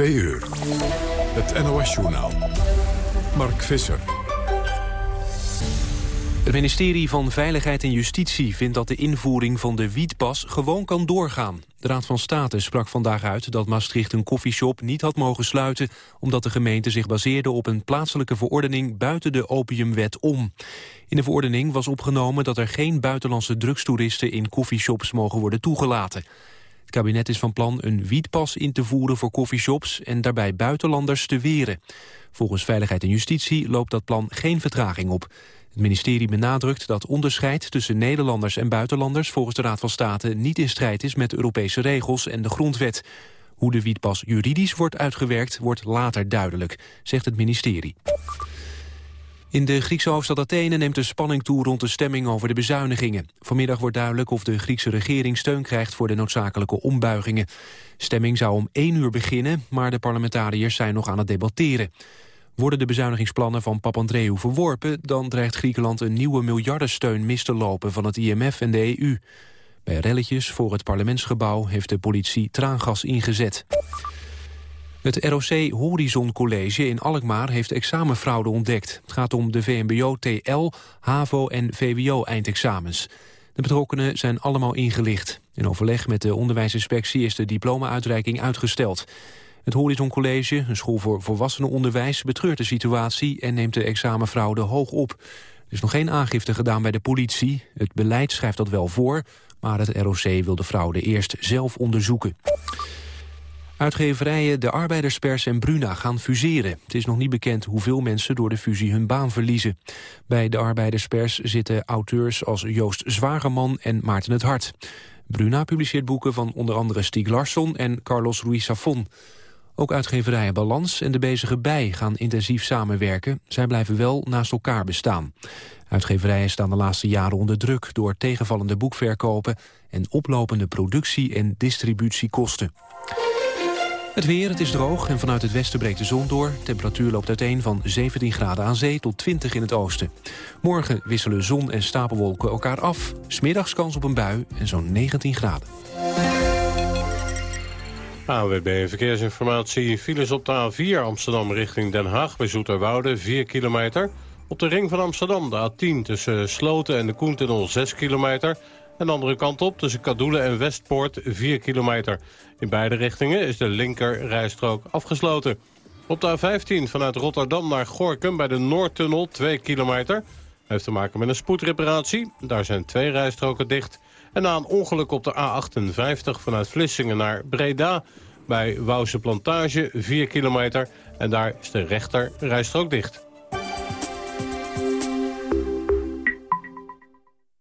Twee uur. Het NOS-journaal. Mark Visser. Het ministerie van Veiligheid en Justitie vindt dat de invoering van de wietpas gewoon kan doorgaan. De Raad van State sprak vandaag uit dat Maastricht een koffieshop niet had mogen sluiten... omdat de gemeente zich baseerde op een plaatselijke verordening buiten de opiumwet om. In de verordening was opgenomen dat er geen buitenlandse drugstoeristen in koffieshops mogen worden toegelaten. Het kabinet is van plan een wietpas in te voeren voor koffieshops en daarbij buitenlanders te weren. Volgens Veiligheid en Justitie loopt dat plan geen vertraging op. Het ministerie benadrukt dat onderscheid tussen Nederlanders en buitenlanders volgens de Raad van State niet in strijd is met Europese regels en de grondwet. Hoe de wietpas juridisch wordt uitgewerkt wordt later duidelijk, zegt het ministerie. In de Griekse hoofdstad Athene neemt de spanning toe rond de stemming over de bezuinigingen. Vanmiddag wordt duidelijk of de Griekse regering steun krijgt voor de noodzakelijke ombuigingen. Stemming zou om één uur beginnen, maar de parlementariërs zijn nog aan het debatteren. Worden de bezuinigingsplannen van Papandreou verworpen... dan dreigt Griekenland een nieuwe miljardensteun mis te lopen van het IMF en de EU. Bij relletjes voor het parlementsgebouw heeft de politie traangas ingezet. Het ROC Horizon College in Alkmaar heeft examenfraude ontdekt. Het gaat om de VMBO, TL, HAVO en VWO-eindexamens. De betrokkenen zijn allemaal ingelicht. In overleg met de onderwijsinspectie is de diploma-uitreiking uitgesteld. Het Horizon College, een school voor volwassenenonderwijs... betreurt de situatie en neemt de examenfraude hoog op. Er is nog geen aangifte gedaan bij de politie. Het beleid schrijft dat wel voor, maar het ROC wil de fraude eerst zelf onderzoeken. Uitgeverijen De Arbeiderspers en Bruna gaan fuseren. Het is nog niet bekend hoeveel mensen door de fusie hun baan verliezen. Bij De Arbeiderspers zitten auteurs als Joost Zwagerman en Maarten het Hart. Bruna publiceert boeken van onder andere Stieg Larsson en Carlos Ruiz Safon. Ook uitgeverijen Balans en De Bezige Bij gaan intensief samenwerken. Zij blijven wel naast elkaar bestaan. Uitgeverijen staan de laatste jaren onder druk... door tegenvallende boekverkopen en oplopende productie- en distributiekosten. Het weer, het is droog en vanuit het westen breekt de zon door. Temperatuur loopt uiteen van 17 graden aan zee tot 20 in het oosten. Morgen wisselen zon en stapelwolken elkaar af. Smiddags kans op een bui en zo'n 19 graden. AWB Verkeersinformatie. Files op de A4 Amsterdam richting Den Haag bij Zoeterwoude 4 kilometer. Op de ring van Amsterdam de A10 tussen Sloten en de Koentunnel 6 kilometer. En de andere kant op tussen Kadoelen en Westpoort 4 kilometer. In beide richtingen is de linker rijstrook afgesloten. Op de A15 vanuit Rotterdam naar Gorkum bij de Noordtunnel 2 kilometer. Heeft te maken met een spoedreparatie. Daar zijn twee rijstroken dicht. En na een ongeluk op de A58 vanuit Vlissingen naar Breda... bij Wouwse Plantage 4 kilometer. En daar is de rechter rijstrook dicht.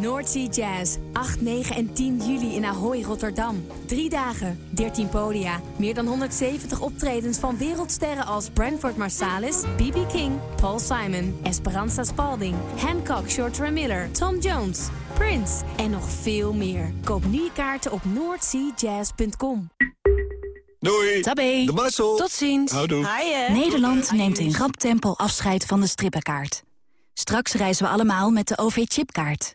Noordsea Jazz. 8, 9 en 10 juli in Ahoy, Rotterdam. Drie dagen, 13 podia. Meer dan 170 optredens van wereldsterren als Branford Marsalis, B.B. King, Paul Simon, Esperanza Spalding, Hancock Shorter Miller, Tom Jones, Prince en nog veel meer. Koop nu je kaarten op noordseajazz.com. Doei. Tabé. De Marcel. Tot ziens. Houdoe. Nederland neemt in rap tempo afscheid van de strippenkaart. Straks reizen we allemaal met de OV-chipkaart.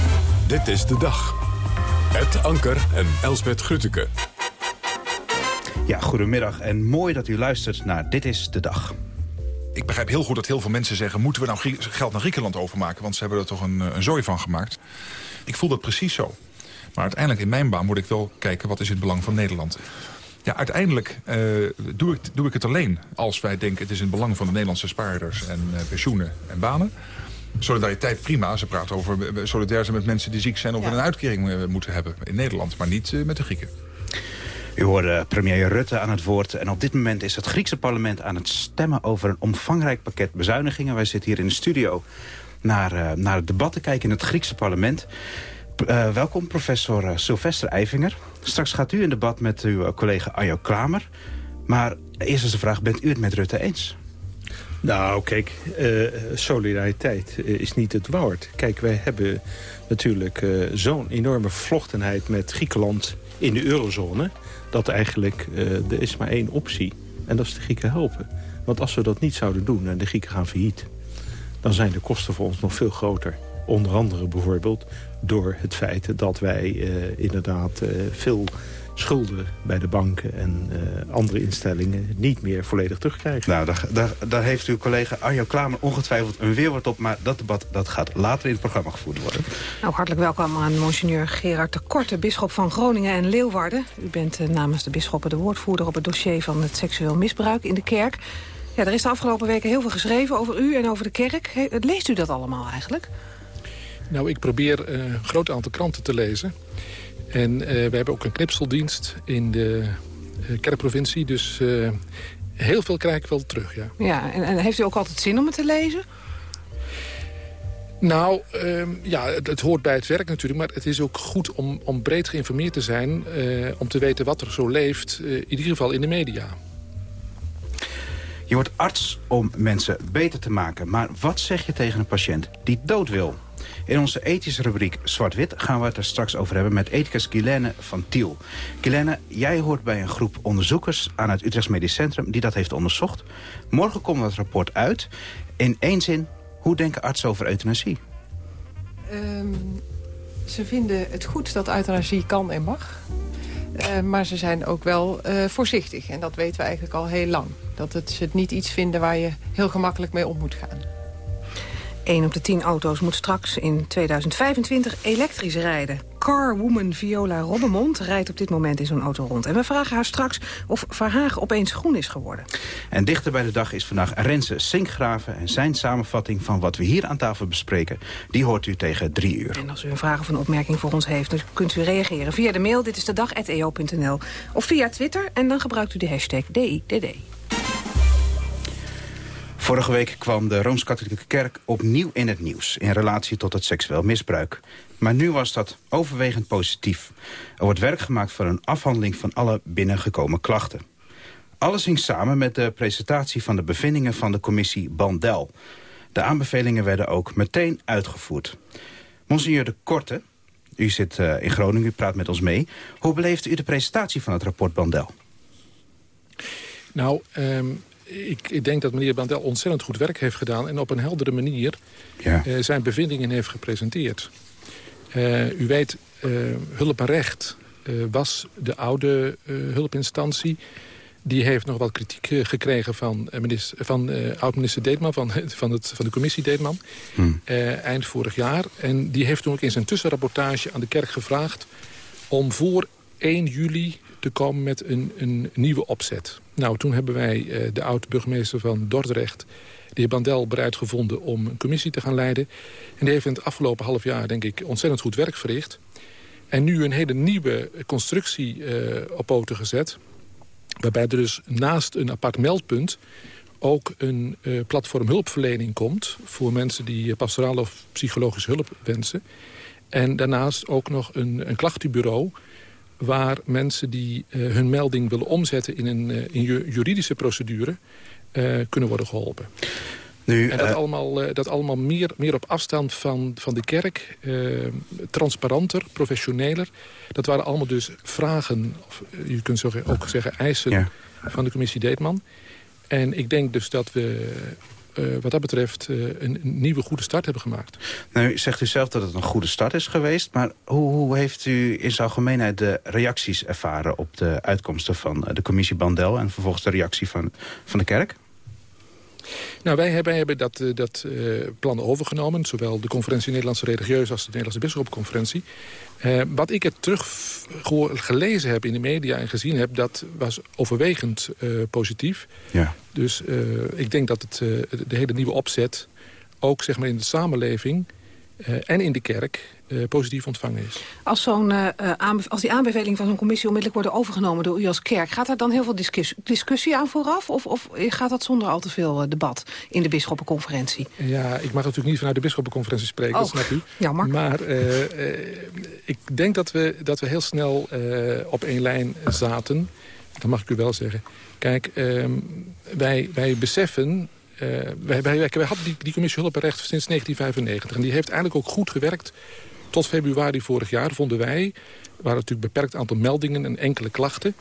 Dit is de dag. Het Anker en Elsbet Grutteke. Ja, goedemiddag en mooi dat u luistert naar Dit is de Dag. Ik begrijp heel goed dat heel veel mensen zeggen... moeten we nou geld naar Griekenland overmaken? Want ze hebben er toch een, een zooi van gemaakt. Ik voel dat precies zo. Maar uiteindelijk in mijn baan moet ik wel kijken... wat is het belang van Nederland. Ja, uiteindelijk uh, doe, ik, doe ik het alleen als wij denken... het is in het belang van de Nederlandse spaarders en uh, pensioenen en banen. Solidariteit prima. Ze praten over solidair zijn met mensen die ziek zijn... of ja. een uitkering uh, moeten hebben in Nederland. Maar niet met de Grieken. U hoorde premier Rutte aan het woord. En op dit moment is het Griekse parlement aan het stemmen... over een omvangrijk pakket bezuinigingen. Wij zitten hier in de studio naar, naar het debat te kijken in het Griekse parlement. Uh, welkom, professor Sylvester Eivinger. Straks gaat u in debat met uw collega Arjo Klamer. Maar eerst is de vraag, bent u het met Rutte eens? Nou, kijk, solidariteit is niet het woord. Kijk, wij hebben natuurlijk zo'n enorme vervlochtenheid met Griekenland in de eurozone... dat eigenlijk, er is maar één optie, en dat is de Grieken helpen. Want als we dat niet zouden doen en de Grieken gaan failliet... dan zijn de kosten voor ons nog veel groter. Onder andere bijvoorbeeld door het feit dat wij inderdaad veel schulden bij de banken en uh, andere instellingen niet meer volledig terugkrijgen. Nou, daar, daar, daar heeft uw collega Arjo Klamer ongetwijfeld een weerwoord op... maar dat debat dat gaat later in het programma gevoerd worden. Nou, hartelijk welkom aan monseigneur Gerard de Korte, bisschop van Groningen en Leeuwarden. U bent namens de bisschoppen de woordvoerder op het dossier van het seksueel misbruik in de kerk. Ja, er is de afgelopen weken heel veel geschreven over u en over de kerk. Leest u dat allemaal eigenlijk? Nou, ik probeer uh, een groot aantal kranten te lezen. En uh, we hebben ook een knipseldienst in de uh, kerkprovincie. Dus heel veel krijg ik wel terug, ja. Ja, en, en, heeft u ook altijd zin om het te lezen? Nou, uh, ja, het, het, hoort bij het werk natuurlijk. Maar het is ook goed om, om breed geïnformeerd te zijn... om te weten wat er zo leeft, in ieder geval in de media. Je wordt arts om mensen beter te maken. Maar wat zeg je tegen een patiënt die dood wil? In onze ethische rubriek Zwart-Wit gaan we het er straks over hebben... met ethicus Guilaine van Tiel. Guilaine, jij hoort bij een groep onderzoekers aan het Utrechts Medisch Centrum... die dat heeft onderzocht. Morgen komt dat rapport uit. In één zin, hoe denken artsen over euthanasie? Um, ze vinden het goed dat euthanasie kan en mag. Uh, maar ze zijn ook wel uh, voorzichtig. En dat weten we eigenlijk al heel lang. Dat het, ze het niet iets vinden waar je heel gemakkelijk mee om moet gaan. 1 op de 10 auto's moet straks in 2025 elektrisch rijden. Carwoman Viola Robbemond rijdt op dit moment in zo'n auto rond. En we vragen haar straks of Verhaag opeens groen is geworden. En dichter bij de dag is vandaag Renze Sinkgraven... en zijn samenvatting van wat we hier aan tafel bespreken... die hoort u tegen drie uur. En als u een vraag of een opmerking voor ons heeft... dan kunt u reageren via de mail dit is de dag@eo.nl of via Twitter en dan gebruikt u de hashtag DIDD. Vorige week kwam de Rooms-Katholieke Kerk opnieuw in het nieuws... in relatie tot het seksueel misbruik. Maar nu was dat overwegend positief. Er wordt werk gemaakt van een afhandeling van alle binnengekomen klachten. Alles hing samen met de presentatie van de bevindingen van de commissie Bandel. De aanbevelingen werden ook meteen uitgevoerd. Monseigneur de Korte, u zit uh, in Groningen, u praat met ons mee. Hoe beleefde u de presentatie van het rapport Bandel? Nou, um, ik, ik, denk dat meneer Bandel ontzettend goed werk heeft gedaan... en op een heldere manier ja. uh, zijn bevindingen heeft gepresenteerd. Uh, u weet, uh, hulp en recht was de oude hulpinstantie. Die heeft nog wat kritiek gekregen van, minister, van oud-minister Deetman... Van, van, het, van de commissie Deetman, hmm. eind vorig jaar. En die heeft toen ook in zijn tussenrapportage aan de kerk gevraagd... om voor 1 juli te komen met een, een nieuwe opzet. Nou, toen hebben wij uh, de oud-burgemeester van Dordrecht... de heer Bandel bereid gevonden om een commissie te gaan leiden. En die heeft in het afgelopen half jaar, denk ik, ontzettend goed werk verricht. En nu een hele nieuwe constructie uh, op poten gezet. Waarbij er dus naast een apart meldpunt ook een uh, platform hulpverlening komt... voor mensen die pastorale of psychologische hulp wensen. En daarnaast ook nog een, een klachtenbureau waar mensen die uh, hun melding willen omzetten in een uh, in juridische procedure uh, kunnen worden geholpen. Nu, en dat allemaal, dat allemaal meer, meer op afstand van, van de kerk, transparanter, professioneler. Dat waren allemaal dus vragen, of je kunt ook zeggen eisen ja. van de commissie Deetman. En ik denk dus dat we wat dat betreft een, een, nieuwe goede start hebben gemaakt. Nou, zegt u zelf dat het een goede start is geweest. Maar hoe, hoe heeft u in zijn algemeenheid de reacties ervaren... op de uitkomsten van de commissie Bandel... en vervolgens de reactie van, van de kerk? Nou, wij hebben, hebben dat, uh, dat uh, plan overgenomen. Zowel de conferentie Nederlandse Religieus als de Nederlandse Bisschopconferentie. Uh, wat ik er terug gelezen heb in de media en gezien heb... dat was overwegend positief. Ja. Dus ik denk dat het, de hele nieuwe opzet... ook zeg maar, in de samenleving en in de kerk uh, positief ontvangen is. Als, zo'n uh, als die aanbeveling van zo'n commissie onmiddellijk worden overgenomen door u als kerk... gaat er dan heel veel discussie, discussie aan vooraf? Of, of, gaat dat zonder al te veel debat in de bisschoppenconferentie? Ja, ik mag natuurlijk niet vanuit de bisschoppenconferentie spreken, oh, dat snap u. Jammer. Maar ik denk dat we, dat we heel snel op één lijn zaten. Dat mag ik u wel zeggen. Kijk, ehm, wij, wij beseffen wij, wij, wij, hadden die, commissie hulp en recht sinds 1995. En die heeft eigenlijk ook goed gewerkt tot februari vorig jaar vonden wij... waren natuurlijk een beperkt aantal meldingen en enkele klachten.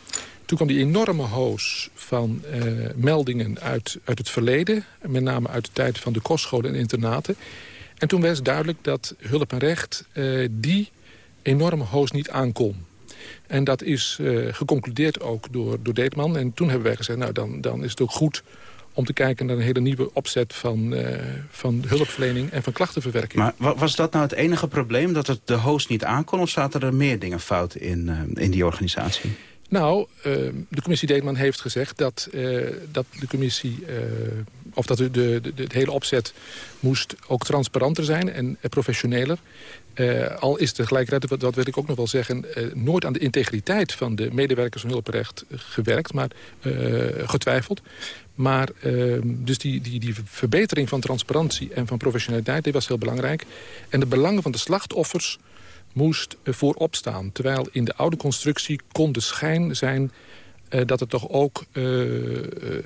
Toen kwam die enorme hoos van uh, meldingen uit, uit het verleden. Met name uit de tijd van de kostscholen en internaten. En toen werd duidelijk dat hulp en recht uh, die enorme hoos niet aankon. En dat is geconcludeerd ook door, door Deetman. En toen hebben wij gezegd, nou dan, dan is het ook goed om te kijken naar een hele nieuwe opzet van, uh, van hulpverlening en van klachtenverwerking. Maar was dat nou het enige probleem, dat het de host niet aankon... of zaten er meer dingen fout in, uh, in die organisatie? Nou, uh, de commissie Deetman heeft gezegd dat, dat de commissie... of dat de, de, de, hele opzet moest ook transparanter zijn en professioneler. Uh, al is tegelijkertijd, dat wil ik ook nog wel zeggen... Nooit aan de integriteit van de medewerkers van hulprecht gewerkt, maar getwijfeld. Maar ehm, dus die, die, die verbetering van transparantie en van professionaliteit... die was heel belangrijk. En de belangen van de slachtoffers moest voorop staan. Terwijl in de oude constructie kon de schijn zijn... Uh, dat het toch ook uh,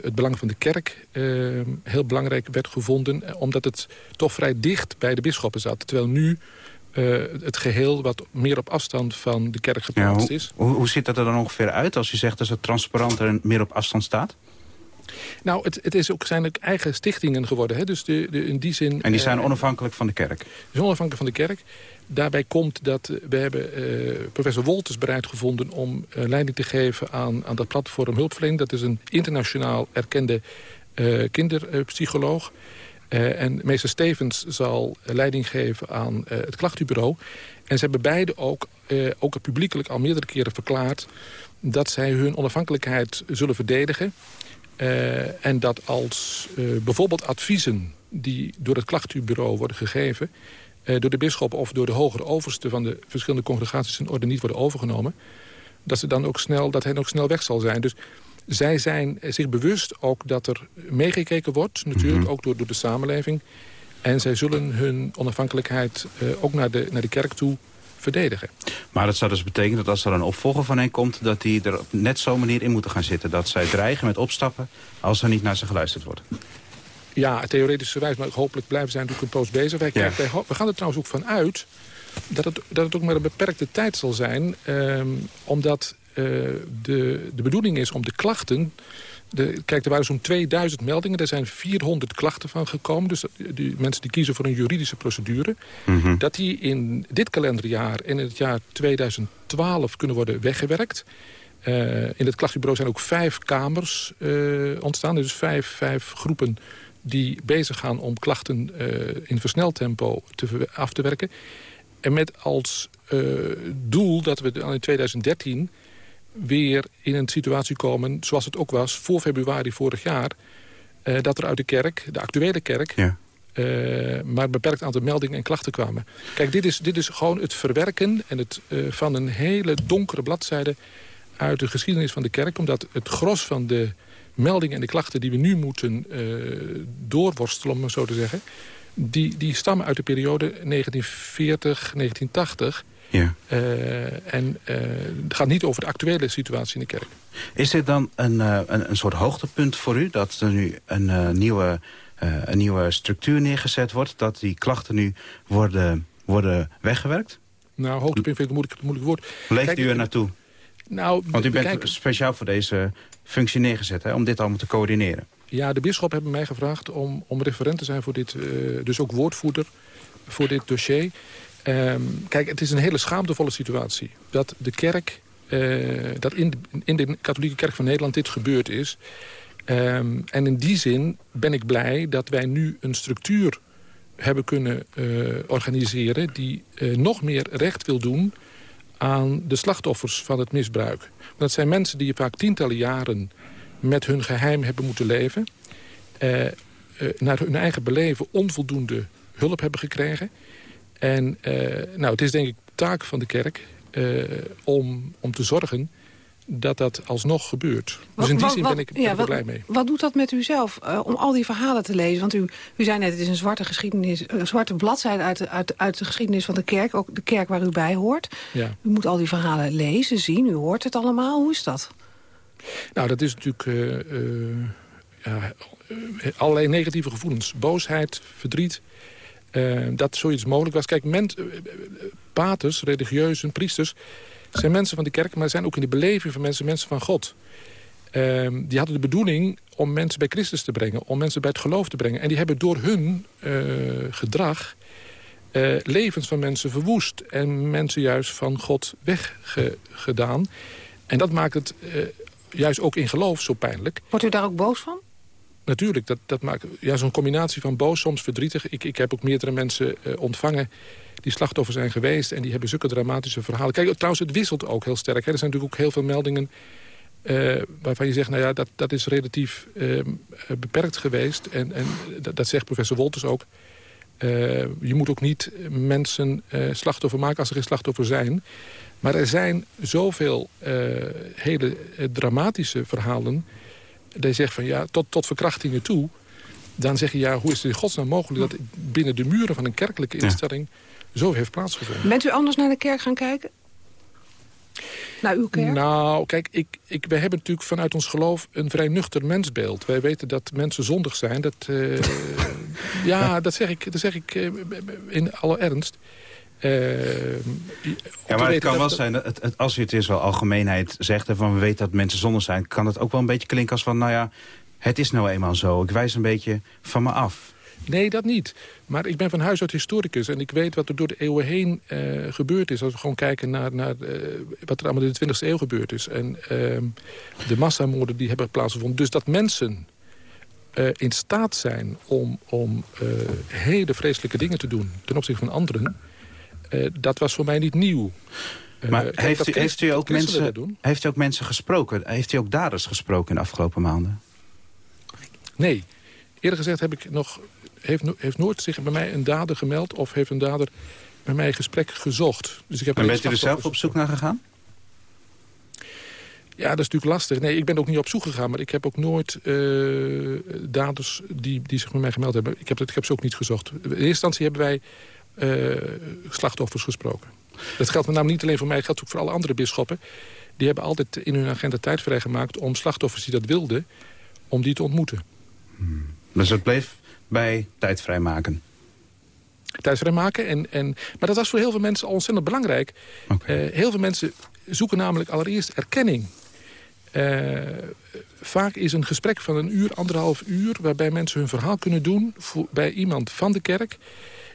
het belang van de kerk uh, heel belangrijk werd gevonden... omdat het toch vrij dicht bij de bisschoppen zat. Terwijl nu het geheel wat meer op afstand van de kerk geplaatst ja, is. Hoe, hoe ziet dat er dan ongeveer uit als je zegt dat het transparanter en meer op afstand staat? Nou, het, het is ook, zijn ook eigen stichtingen geworden. Hè? Dus de, de, in die zin, en die zijn uh, onafhankelijk van de kerk? zijn onafhankelijk van de kerk. Daarbij komt dat we hebben uh, professor Wolters bereid gevonden... om uh, leiding te geven aan, aan dat platform hulpverlening. Dat is een internationaal erkende kinderpsycholoog. en meester Stevens zal leiding geven aan het klachtenbureau. En ze hebben beide ook, ook publiekelijk al meerdere keren verklaard... dat zij hun onafhankelijkheid zullen verdedigen... Uh, en dat als uh, bijvoorbeeld adviezen die door het klachtenbureau worden gegeven... Uh, door de bisschop of door de hogere overste van de verschillende congregaties in orde niet worden overgenomen... dat, ze dan ook snel, dat hij ook snel weg zal zijn. Dus zij zijn zich bewust ook dat er meegekeken wordt, natuurlijk mm -hmm. ook door, door de samenleving. En zij zullen hun onafhankelijkheid ook naar de, naar de kerk toe verdedigen. Maar dat zou dus betekenen dat als er een opvolger van hen komt... dat die er op net zo'n manier in moeten gaan zitten. Dat zij dreigen met opstappen als er niet naar ze geluisterd wordt. Ja, theoretisch gewijs, maar hopelijk blijven zij natuurlijk een poos bezig. Wij, ja. wij, we gaan er trouwens ook van uit dat het, dat het ook maar een beperkte tijd zal zijn. Um, omdat uh, de, de bedoeling is om de klachten de, kijk, er waren zo'n 2000 meldingen. Er zijn 400 klachten van gekomen. Dus die mensen die kiezen voor een juridische procedure. Mm -hmm. Dat die in dit kalenderjaar en in het jaar 2012 kunnen worden weggewerkt. Uh, in het klachtenbureau zijn ook vijf kamers uh, ontstaan. Dus vijf, vijf groepen die bezig gaan om klachten uh, in versneld tempo te, af te werken. En met als doel dat we in 2013 weer in een situatie komen zoals het ook was voor februari vorig jaar. Uh, dat er uit de kerk, de actuele kerk, ja. uh, maar een beperkt aantal meldingen en klachten kwamen. Kijk, dit is, dit is gewoon het verwerken en het, uh, van een hele donkere bladzijde uit de geschiedenis van de kerk. Omdat het gros van de meldingen en de klachten die we nu moeten doorworstelen, om maar zo te zeggen... Die, die stammen uit de periode 1940-1980... Ja. Uh, en uh, het gaat niet over de actuele situatie in de kerk. Is dit dan een, uh, een, een, soort hoogtepunt voor u? Dat er nu een, nieuwe, een nieuwe structuur neergezet wordt? Dat die klachten nu worden, worden weggewerkt? Nou, hoogtepunt vind ik een moeilijk, moeilijk woord. Leeft Kijk, u er naartoe? Nou, Want u bent speciaal voor deze functie neergezet, hè, om dit allemaal te coördineren. Ja, de bisschop hebben mij gevraagd om, om referent te zijn voor dit... dus ook woordvoerder voor dit dossier. Ehm, kijk, het is een hele schaamtevolle situatie. Dat de kerk, dat in de, in de katholieke kerk van Nederland dit gebeurd is. Ehm, en in die zin ben ik blij dat wij nu een structuur hebben kunnen organiseren... die nog meer recht wil doen aan de slachtoffers van het misbruik. Dat zijn mensen die vaak tientallen jaren met hun geheim hebben moeten leven. Naar hun eigen beleven onvoldoende hulp hebben gekregen. En uh, nou, het is denk ik taak van de kerk om, om te zorgen dat dat alsnog gebeurt. Dus in die zin ben ik, ben er blij mee. Wat doet dat met u zelf uh, om al die verhalen te lezen? Want u, u zei net, het is een zwarte, geschiedenis, een zwarte bladzijde uit de, uit, uit de geschiedenis van de kerk. Ook de kerk waar u bij hoort. Ja. U moet al die verhalen lezen, zien, u hoort het allemaal. Hoe is dat? Nou, dat is natuurlijk uh, uh, ja, allerlei negatieve gevoelens. Boosheid, verdriet, dat zoiets mogelijk was. Kijk, men, paters, religieuzen, priesters zijn mensen van de kerk, maar zijn ook in de beleving van mensen, mensen van God. Ehm, die hadden de bedoeling om mensen bij Christus te brengen, om mensen bij het geloof te brengen. En die hebben door hun gedrag levens van mensen verwoest en mensen juist van God weggedaan. En dat maakt het juist ook in geloof zo pijnlijk. Wordt u daar ook boos van? Natuurlijk, dat, dat maakt ja, zo'n combinatie van boos, soms verdrietig. Ik, ik heb ook meerdere mensen ontvangen die slachtoffer zijn geweest. En die hebben zulke dramatische verhalen. Kijk, trouwens, het wisselt ook heel sterk. Hè. Er zijn natuurlijk ook heel veel meldingen... Uh, waarvan je zegt, nou ja, dat, dat is relatief uh, beperkt geweest. En, en dat, dat, zegt professor Wolters ook. Je moet ook niet mensen slachtoffer maken als er geen slachtoffer zijn. Maar er zijn zoveel hele dramatische verhalen... dat je zegt van ja, tot, tot verkrachtingen toe... dan zeg je, ja, hoe is het in godsnaam mogelijk... dat binnen de muren van een kerkelijke instelling... Ja zo heeft plaatsgevonden. Bent u anders naar de kerk gaan kijken? Naar uw kerk? Nou, kijk, ik, ik, wij hebben natuurlijk vanuit ons geloof een vrij nuchter mensbeeld. Wij weten dat mensen zondig zijn. Dat, uh, ja, dat zeg ik, dat zeg ik uh, in alle ernst. Uh, ja, maar het kan wel zijn, dat het, het, als u het is wel algemeenheid zegt... en van we weten dat mensen zondig zijn... kan het ook wel een beetje klinken als van... nou ja, het is nou eenmaal zo. Ik wijs een beetje van me af. Nee, dat niet. Maar ik ben van huis uit historicus en ik weet wat er door de eeuwen heen uh, gebeurd is. Als we gewoon kijken naar, naar uh, wat er allemaal in de 20e eeuw gebeurd is. En uh, de massamoorden die hebben plaatsgevonden. Dus dat mensen in staat zijn om, om hele vreselijke dingen te doen ten opzichte van anderen... dat was voor mij niet nieuw. Maar heeft, u, heeft, u ook mensen, heeft u ook mensen gesproken? Heeft u ook daders gesproken in de afgelopen maanden? Nee. Eerder gezegd heb ik nog heeft, heeft nooit zich bij mij een dader gemeld... of heeft een dader bij mij gesprek gezocht. Dus ik heb en bent u er zelf op zoek naar gegaan? Ja, dat is natuurlijk lastig. Nee, ik ben ook niet op zoek gegaan. Maar ik heb ook nooit uh, daders die, die zich met mij gemeld hebben. Ik heb, ik heb ze ook niet gezocht. In eerste instantie hebben wij slachtoffers gesproken. Dat geldt met name niet alleen voor mij. Het geldt ook voor alle andere bisschoppen. Die hebben altijd in hun agenda tijd vrijgemaakt... om slachtoffers die dat wilden, om die te ontmoeten. Hmm. Dus het bleef bij tijd vrijmaken? Tijd vrijmaken. En, en, maar dat was voor heel veel mensen al ontzettend belangrijk. Okay. Uh, heel veel mensen zoeken namelijk allereerst erkenning. Uh, vaak is een gesprek van een uur, anderhalf uur... waarbij mensen hun verhaal kunnen doen voor, bij iemand van de kerk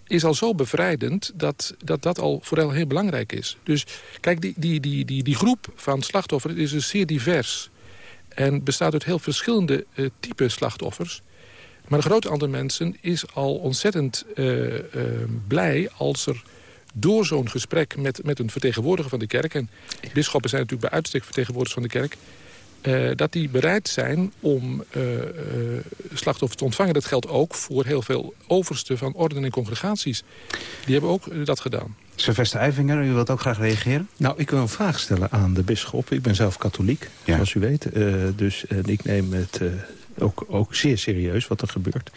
is al zo bevrijdend dat dat, dat al vooral heel belangrijk is. Dus kijk, die, die, die, die, die groep van slachtoffers is dus zeer divers. En bestaat uit heel verschillende uh, type slachtoffers. Maar een groot aantal mensen is al ontzettend uh, uh, blij als er door zo'n gesprek met, met een vertegenwoordiger van de kerk... en bisschoppen zijn natuurlijk bij uitstek vertegenwoordigers van de kerk... Uh, dat die bereid zijn om slachtoffers te ontvangen. Dat geldt ook voor heel veel oversten van orden en congregaties. Die hebben ook dat gedaan. Sylvester Eivinger, u wilt ook graag reageren? Nou, ik wil een vraag stellen aan de bisschop. Ik ben zelf katholiek, zoals u weet. dus ik neem het ook, ook zeer serieus wat er gebeurt.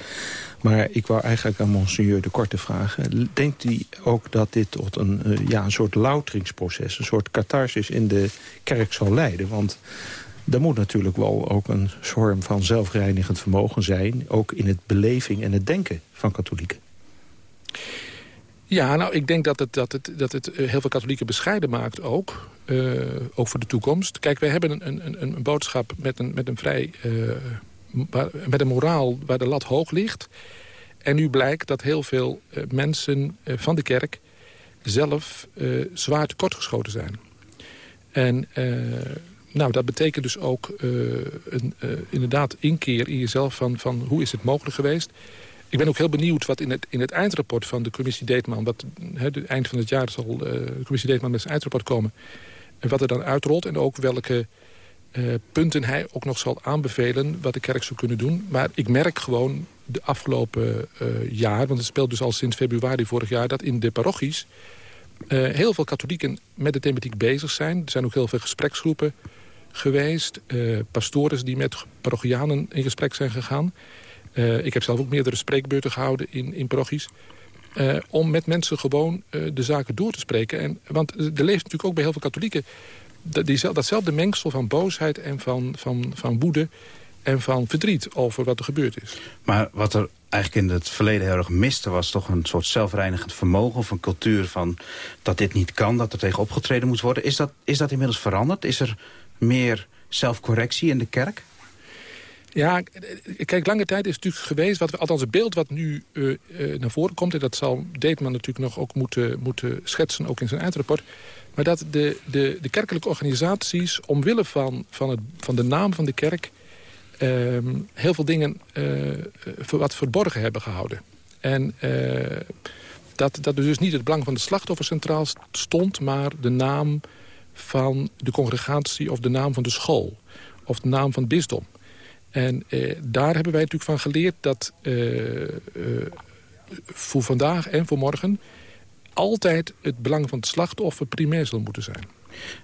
Maar ik wou eigenlijk aan monseigneur de Korte vragen. Denkt u ook dat dit tot een, uh, ja, een soort louteringsproces... een soort catharsis in de kerk zal leiden? Want er moet natuurlijk wel ook een vorm van zelfreinigend vermogen zijn... ook in het beleving en het denken van katholieken. Ja, nou, ik denk dat het, dat het, dat het eh, heel veel katholieken bescheiden maakt ook. Uh, ook voor de toekomst. Kijk, wij hebben een, een, een boodschap met een, met een vrij... Uh, met een moraal waar de lat hoog ligt. En nu blijkt dat heel veel mensen van de kerk zelf zwaar tekortgeschoten zijn. En nou, dat betekent dus ook een, inderdaad inkeer in jezelf van, van hoe is het mogelijk geweest. Ik ben ook heel benieuwd wat in het, in het eindrapport van de commissie Deetman... wat het eind van het jaar zal de commissie Deetman met zijn eindrapport komen... en wat er dan uitrolt en ook welke uh, punten hij ook nog zal aanbevelen... wat de kerk zou kunnen doen. Maar ik merk gewoon de afgelopen uh, jaar... want het speelt dus al sinds februari vorig jaar... dat in de parochies uh, heel veel katholieken met de thematiek bezig zijn. Er zijn ook heel veel gespreksgroepen geweest. pastoren die met parochianen in gesprek zijn gegaan. ik heb zelf ook meerdere spreekbeurten gehouden in, in parochies. om met mensen gewoon de zaken door te spreken. En, want er leeft natuurlijk ook bij heel veel katholieken die, datzelfde mengsel van boosheid en van, van, van woede en van verdriet over wat er gebeurd is. Maar wat er eigenlijk in het verleden heel erg miste... was toch een soort zelfreinigend vermogen of een cultuur van... dat dit niet kan, dat er tegen opgetreden moet worden. Is dat, is dat inmiddels veranderd? Is er meer zelfcorrectie in de kerk? Ja, kijk, lange tijd is het natuurlijk geweest... Wat althans het beeld wat nu uh, uh, naar voren komt... en dat zal Deetman natuurlijk nog ook moeten, moeten schetsen... ook in zijn eindrapport maar dat de, de, de kerkelijke organisaties omwille van, van, het, van de naam van de kerk... Ehm, heel veel dingen uh, wat verborgen hebben gehouden. En dat, dat dus niet het belang van de slachtoffer centraal stond... maar de naam van de congregatie of de naam van de school. Of de naam van het bisdom. En uh, daar hebben wij natuurlijk van geleerd dat voor vandaag en voor morgen altijd het belang van het slachtoffer primair zal moeten zijn.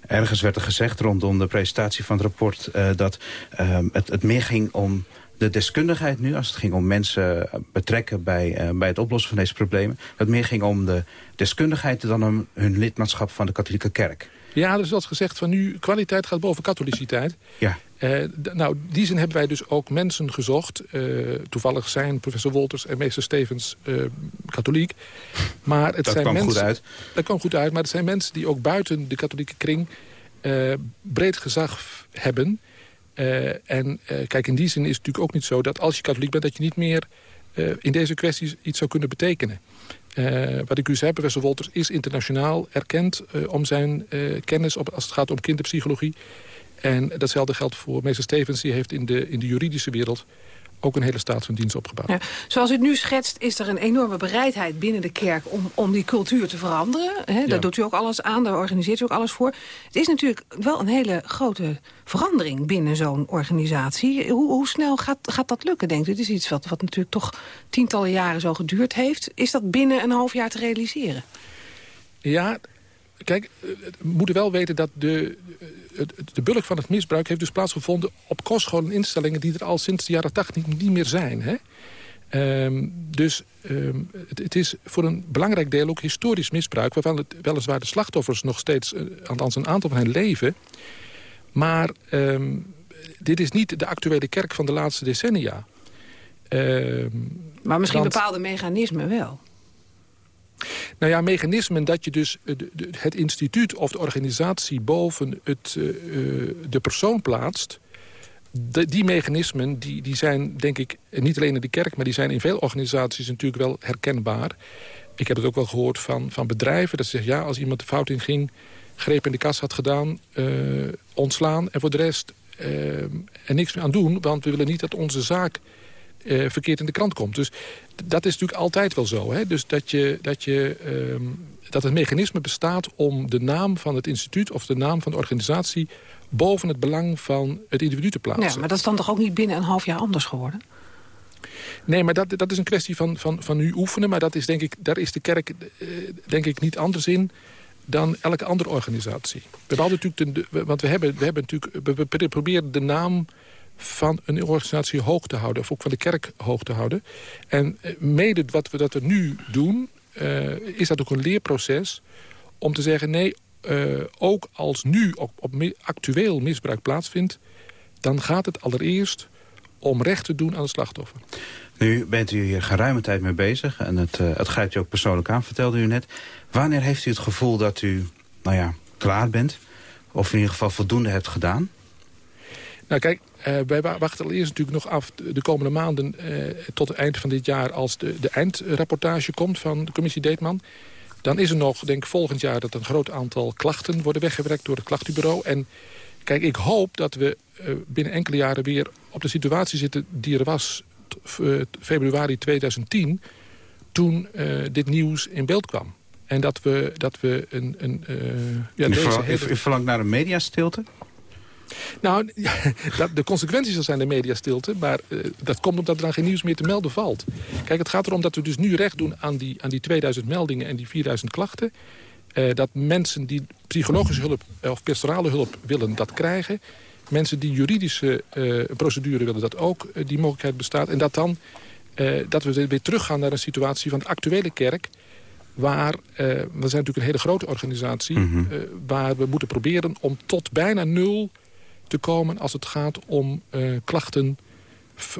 Ergens werd er gezegd rondom de presentatie van het rapport... Uh, dat uh, het, het meer ging om de deskundigheid nu, als het ging om mensen betrekken bij, uh, bij het oplossen van deze problemen... dat meer ging om de deskundigheid dan om hun lidmaatschap van de katholieke kerk. Ja, er is wel gezegd van nu kwaliteit gaat boven katholiciteit. Ja. Uh, nou, die zin hebben wij dus ook mensen gezocht. Uh, toevallig zijn professor Wolters en meester Stevens uh, katholiek. Maar het dat zijn kwam mensen, goed uit. Dat kwam goed uit, maar het zijn mensen die ook buiten de katholieke kring... breed gezag hebben. en kijk, in die zin is het natuurlijk ook niet zo... dat als je katholiek bent, dat je niet meer in deze kwesties iets zou kunnen betekenen. Uh, wat ik u zei, professor Wolters is internationaal erkend uh, om zijn uh, kennis op, als het gaat om kinderpsychologie. En datzelfde geldt voor meester Stevens. Die heeft in de, in de juridische wereld ook een hele staat van dienst opgebouwd. Ja, zoals u het nu schetst, is er een enorme bereidheid binnen de kerk... om, om die cultuur te veranderen. He, daar doet u ook alles aan, daar organiseert u ook alles voor. Het is natuurlijk wel een hele grote verandering binnen zo'n organisatie. Hoe, hoe snel gaat, gaat dat lukken, denkt u? Het is iets wat, wat natuurlijk toch tientallen jaren zo geduurd heeft. Is dat binnen een half jaar te realiseren? Ja, kijk, we moeten wel weten dat de, de bulk van het misbruik heeft dus plaatsgevonden op kostscholen en instellingen die er al sinds de jaren tachtig niet, niet, meer zijn. Hè? Um, dus um, het, het, is voor een belangrijk deel ook historisch misbruik... waarvan het weliswaar de slachtoffers nog steeds, uh, althans een aantal van hen leven. Maar um, dit is niet de actuele kerk van de laatste decennia. maar misschien want, bepaalde mechanismen wel. Nou ja, mechanismen dat je dus het instituut of de organisatie boven het, uh, de persoon plaatst... Die mechanismen die, die zijn, denk ik, niet alleen in de kerk... maar die zijn in veel organisaties natuurlijk wel herkenbaar. Ik heb het ook wel gehoord van, van bedrijven. Dat ze zeggen, ja, als iemand de fout in ging... greep in de kas had gedaan, ontslaan... en voor de rest uh, er niks meer aan doen... want we willen niet dat onze zaak uh, verkeerd in de krant komt. Dus dat is natuurlijk altijd wel zo. Hè? Dus dat, je, dat, je, um, dat het mechanisme bestaat om de naam van het instituut... of de naam van de organisatie boven het belang van het individu te plaatsen. Ja, maar dat is dan toch ook niet binnen een half jaar anders geworden? Nee, maar dat, dat is een kwestie van, van, van nu oefenen. Maar dat is, denk ik, daar is de kerk uh, denk ik niet anders in dan elke andere organisatie. We hebben natuurlijk de, want we hebben, we hebben natuurlijk, we proberen de naam van een organisatie hoog te houden. Of ook van de kerk hoog te houden. En eh, mede wat we, dat we nu doen, uh, is dat ook een leerproces... om te zeggen, nee, uh, ook als nu op, op actueel misbruik plaatsvindt... dan gaat het allereerst om recht te doen aan de slachtoffer. Nu bent u hier geruime tijd mee bezig en het, het grijpt u ook persoonlijk aan, vertelde u net. Wanneer heeft u het gevoel dat u, nou ja, klaar bent? Of in ieder geval voldoende hebt gedaan? Nou kijk, uh, wij wachten al eerst natuurlijk nog af de komende maanden... Uh, tot het eind van dit jaar als de, de eindrapportage komt van de commissie Deetman. Dan is er nog, denk ik, volgend jaar dat een groot aantal klachten worden weggewerkt door het klachtenbureau. En kijk, ik hoop dat we uh, binnen enkele jaren weer op de situatie zitten die er was februari 2010... toen dit nieuws in beeld kwam. En dat we, dat we een... een ja, u, deze hele... u verlangt naar een mediastilte? Nou, dat, de consequenties zijn de mediastilte. Maar uh, dat komt omdat er dan geen nieuws meer te melden valt. Kijk, het gaat erom dat we dus nu recht doen aan die, aan die 2000 meldingen en die 4000 klachten. Uh, dat mensen die psychologische hulp of pastorale hulp willen, dat krijgen. Mensen die juridische uh, procedure willen, dat ook die mogelijkheid bestaat. En dat dan dat we weer teruggaan naar een situatie van de actuele kerk waar, uh, we zijn natuurlijk een hele grote organisatie... Mm -hmm. uh, waar we moeten proberen om tot bijna nul te komen als het gaat om uh, klachten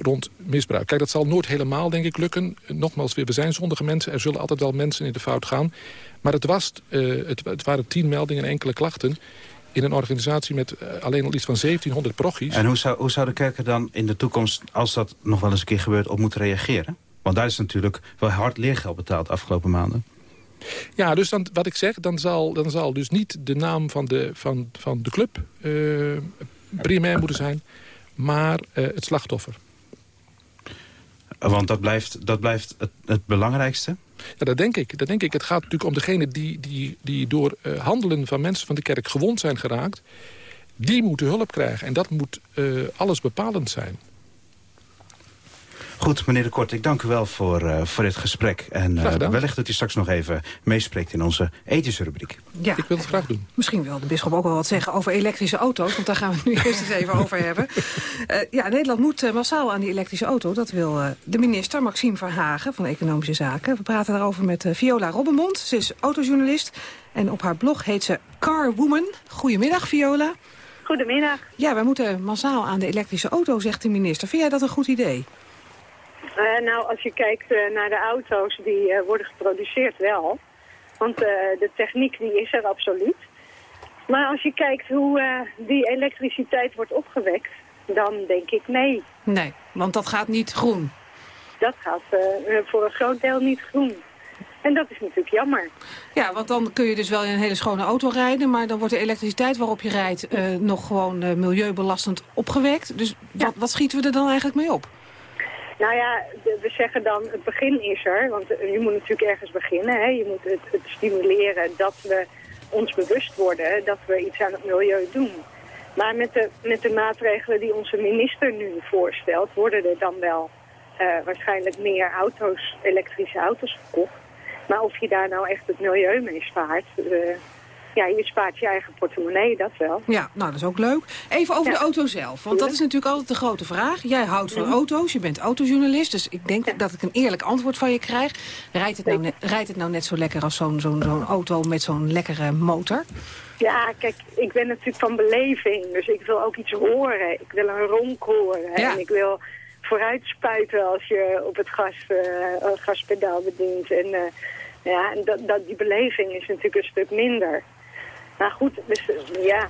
rond misbruik. Kijk, dat zal nooit helemaal, denk ik, lukken. Nogmaals, we zijn zondige mensen. Er zullen altijd wel mensen in de fout gaan. Maar het, was, uh, het, het, waren tien meldingen en enkele klachten in een organisatie met alleen al iets van 1700 prochies. En hoe zou, hoe zou de kerken dan in de toekomst, als dat nog wel eens een keer gebeurt, op moeten reageren? Want daar is natuurlijk wel hard leergeld betaald de afgelopen maanden. Ja, dus dan, wat ik zeg, dan zal, dan zal dus niet de naam van de, van, van de club uh, primair moeten zijn, maar uh, het slachtoffer. Want dat blijft, dat blijft het, het, belangrijkste? Ja, dat denk ik. Dat denk ik. Het gaat natuurlijk om degene die, die, die door uh, handelen van mensen van de kerk gewond zijn geraakt. Die moeten hulp krijgen. En dat moet uh, alles bepalend zijn. Goed, meneer de Kort, ik dank u wel voor, uh, voor dit gesprek. En uh, wellicht dat u straks nog even meespreekt in onze ethische rubriek. Ja. Ik wil het graag doen. Misschien wil de bisschop ook wel wat zeggen over elektrische auto's. Want daar gaan we het nu eerst eens even over hebben. Uh, ja, Nederland moet massaal aan die elektrische auto. Dat wil de minister, Maxime Verhagen van Economische Zaken. We praten daarover met Viola Robbenmond. Ze is autojournalist. En op haar blog heet ze Carwoman. Goedemiddag, Viola. Goedemiddag. Ja, wij moeten massaal aan de elektrische auto, zegt de minister. Vind jij dat een goed idee? Uh, nou, als je kijkt uh, naar de auto's die uh, worden geproduceerd wel. Want de techniek die is er absoluut. Maar als je kijkt hoe die elektriciteit wordt opgewekt, dan denk ik nee. Nee, want dat gaat niet groen. Dat gaat voor een groot deel niet groen. En dat is natuurlijk jammer. Ja, want dan kun je dus wel in een hele schone auto rijden... maar dan wordt de elektriciteit waarop je rijdt nog gewoon milieubelastend opgewekt. Dus ja. wat, wat schieten we er dan eigenlijk mee op? Nou ja, we zeggen dan het begin is er. Want je moet natuurlijk ergens beginnen. Hè. Je moet het, stimuleren dat we ons bewust worden dat we iets aan het milieu doen. Maar met de, met de maatregelen die onze minister nu voorstelt... worden er dan wel uh, waarschijnlijk meer auto's, elektrische auto's verkocht. Maar of je daar nou echt het milieu mee spaart... Uh, ja, je spaart je eigen portemonnee, dat wel. Ja, nou, dat is ook leuk. Even over de auto zelf, want dat is natuurlijk altijd de grote vraag. Jij houdt van auto's, je bent autojournalist, dus ik denk dat ik een eerlijk antwoord van je krijg. Rijdt het nou net, rijdt het nou net zo lekker als zo'n zo'n zo'n auto met zo'n lekkere motor? Ja, kijk, ik ben natuurlijk van beleving, dus ik wil ook iets horen. Ik wil een ronk horen ja. en ik wil vooruit spuiten als je op het gas, uh, gaspedaal bedient. En, uh, ja, en dat, dat, die beleving is natuurlijk een stuk minder. Maar goed, dus, ja,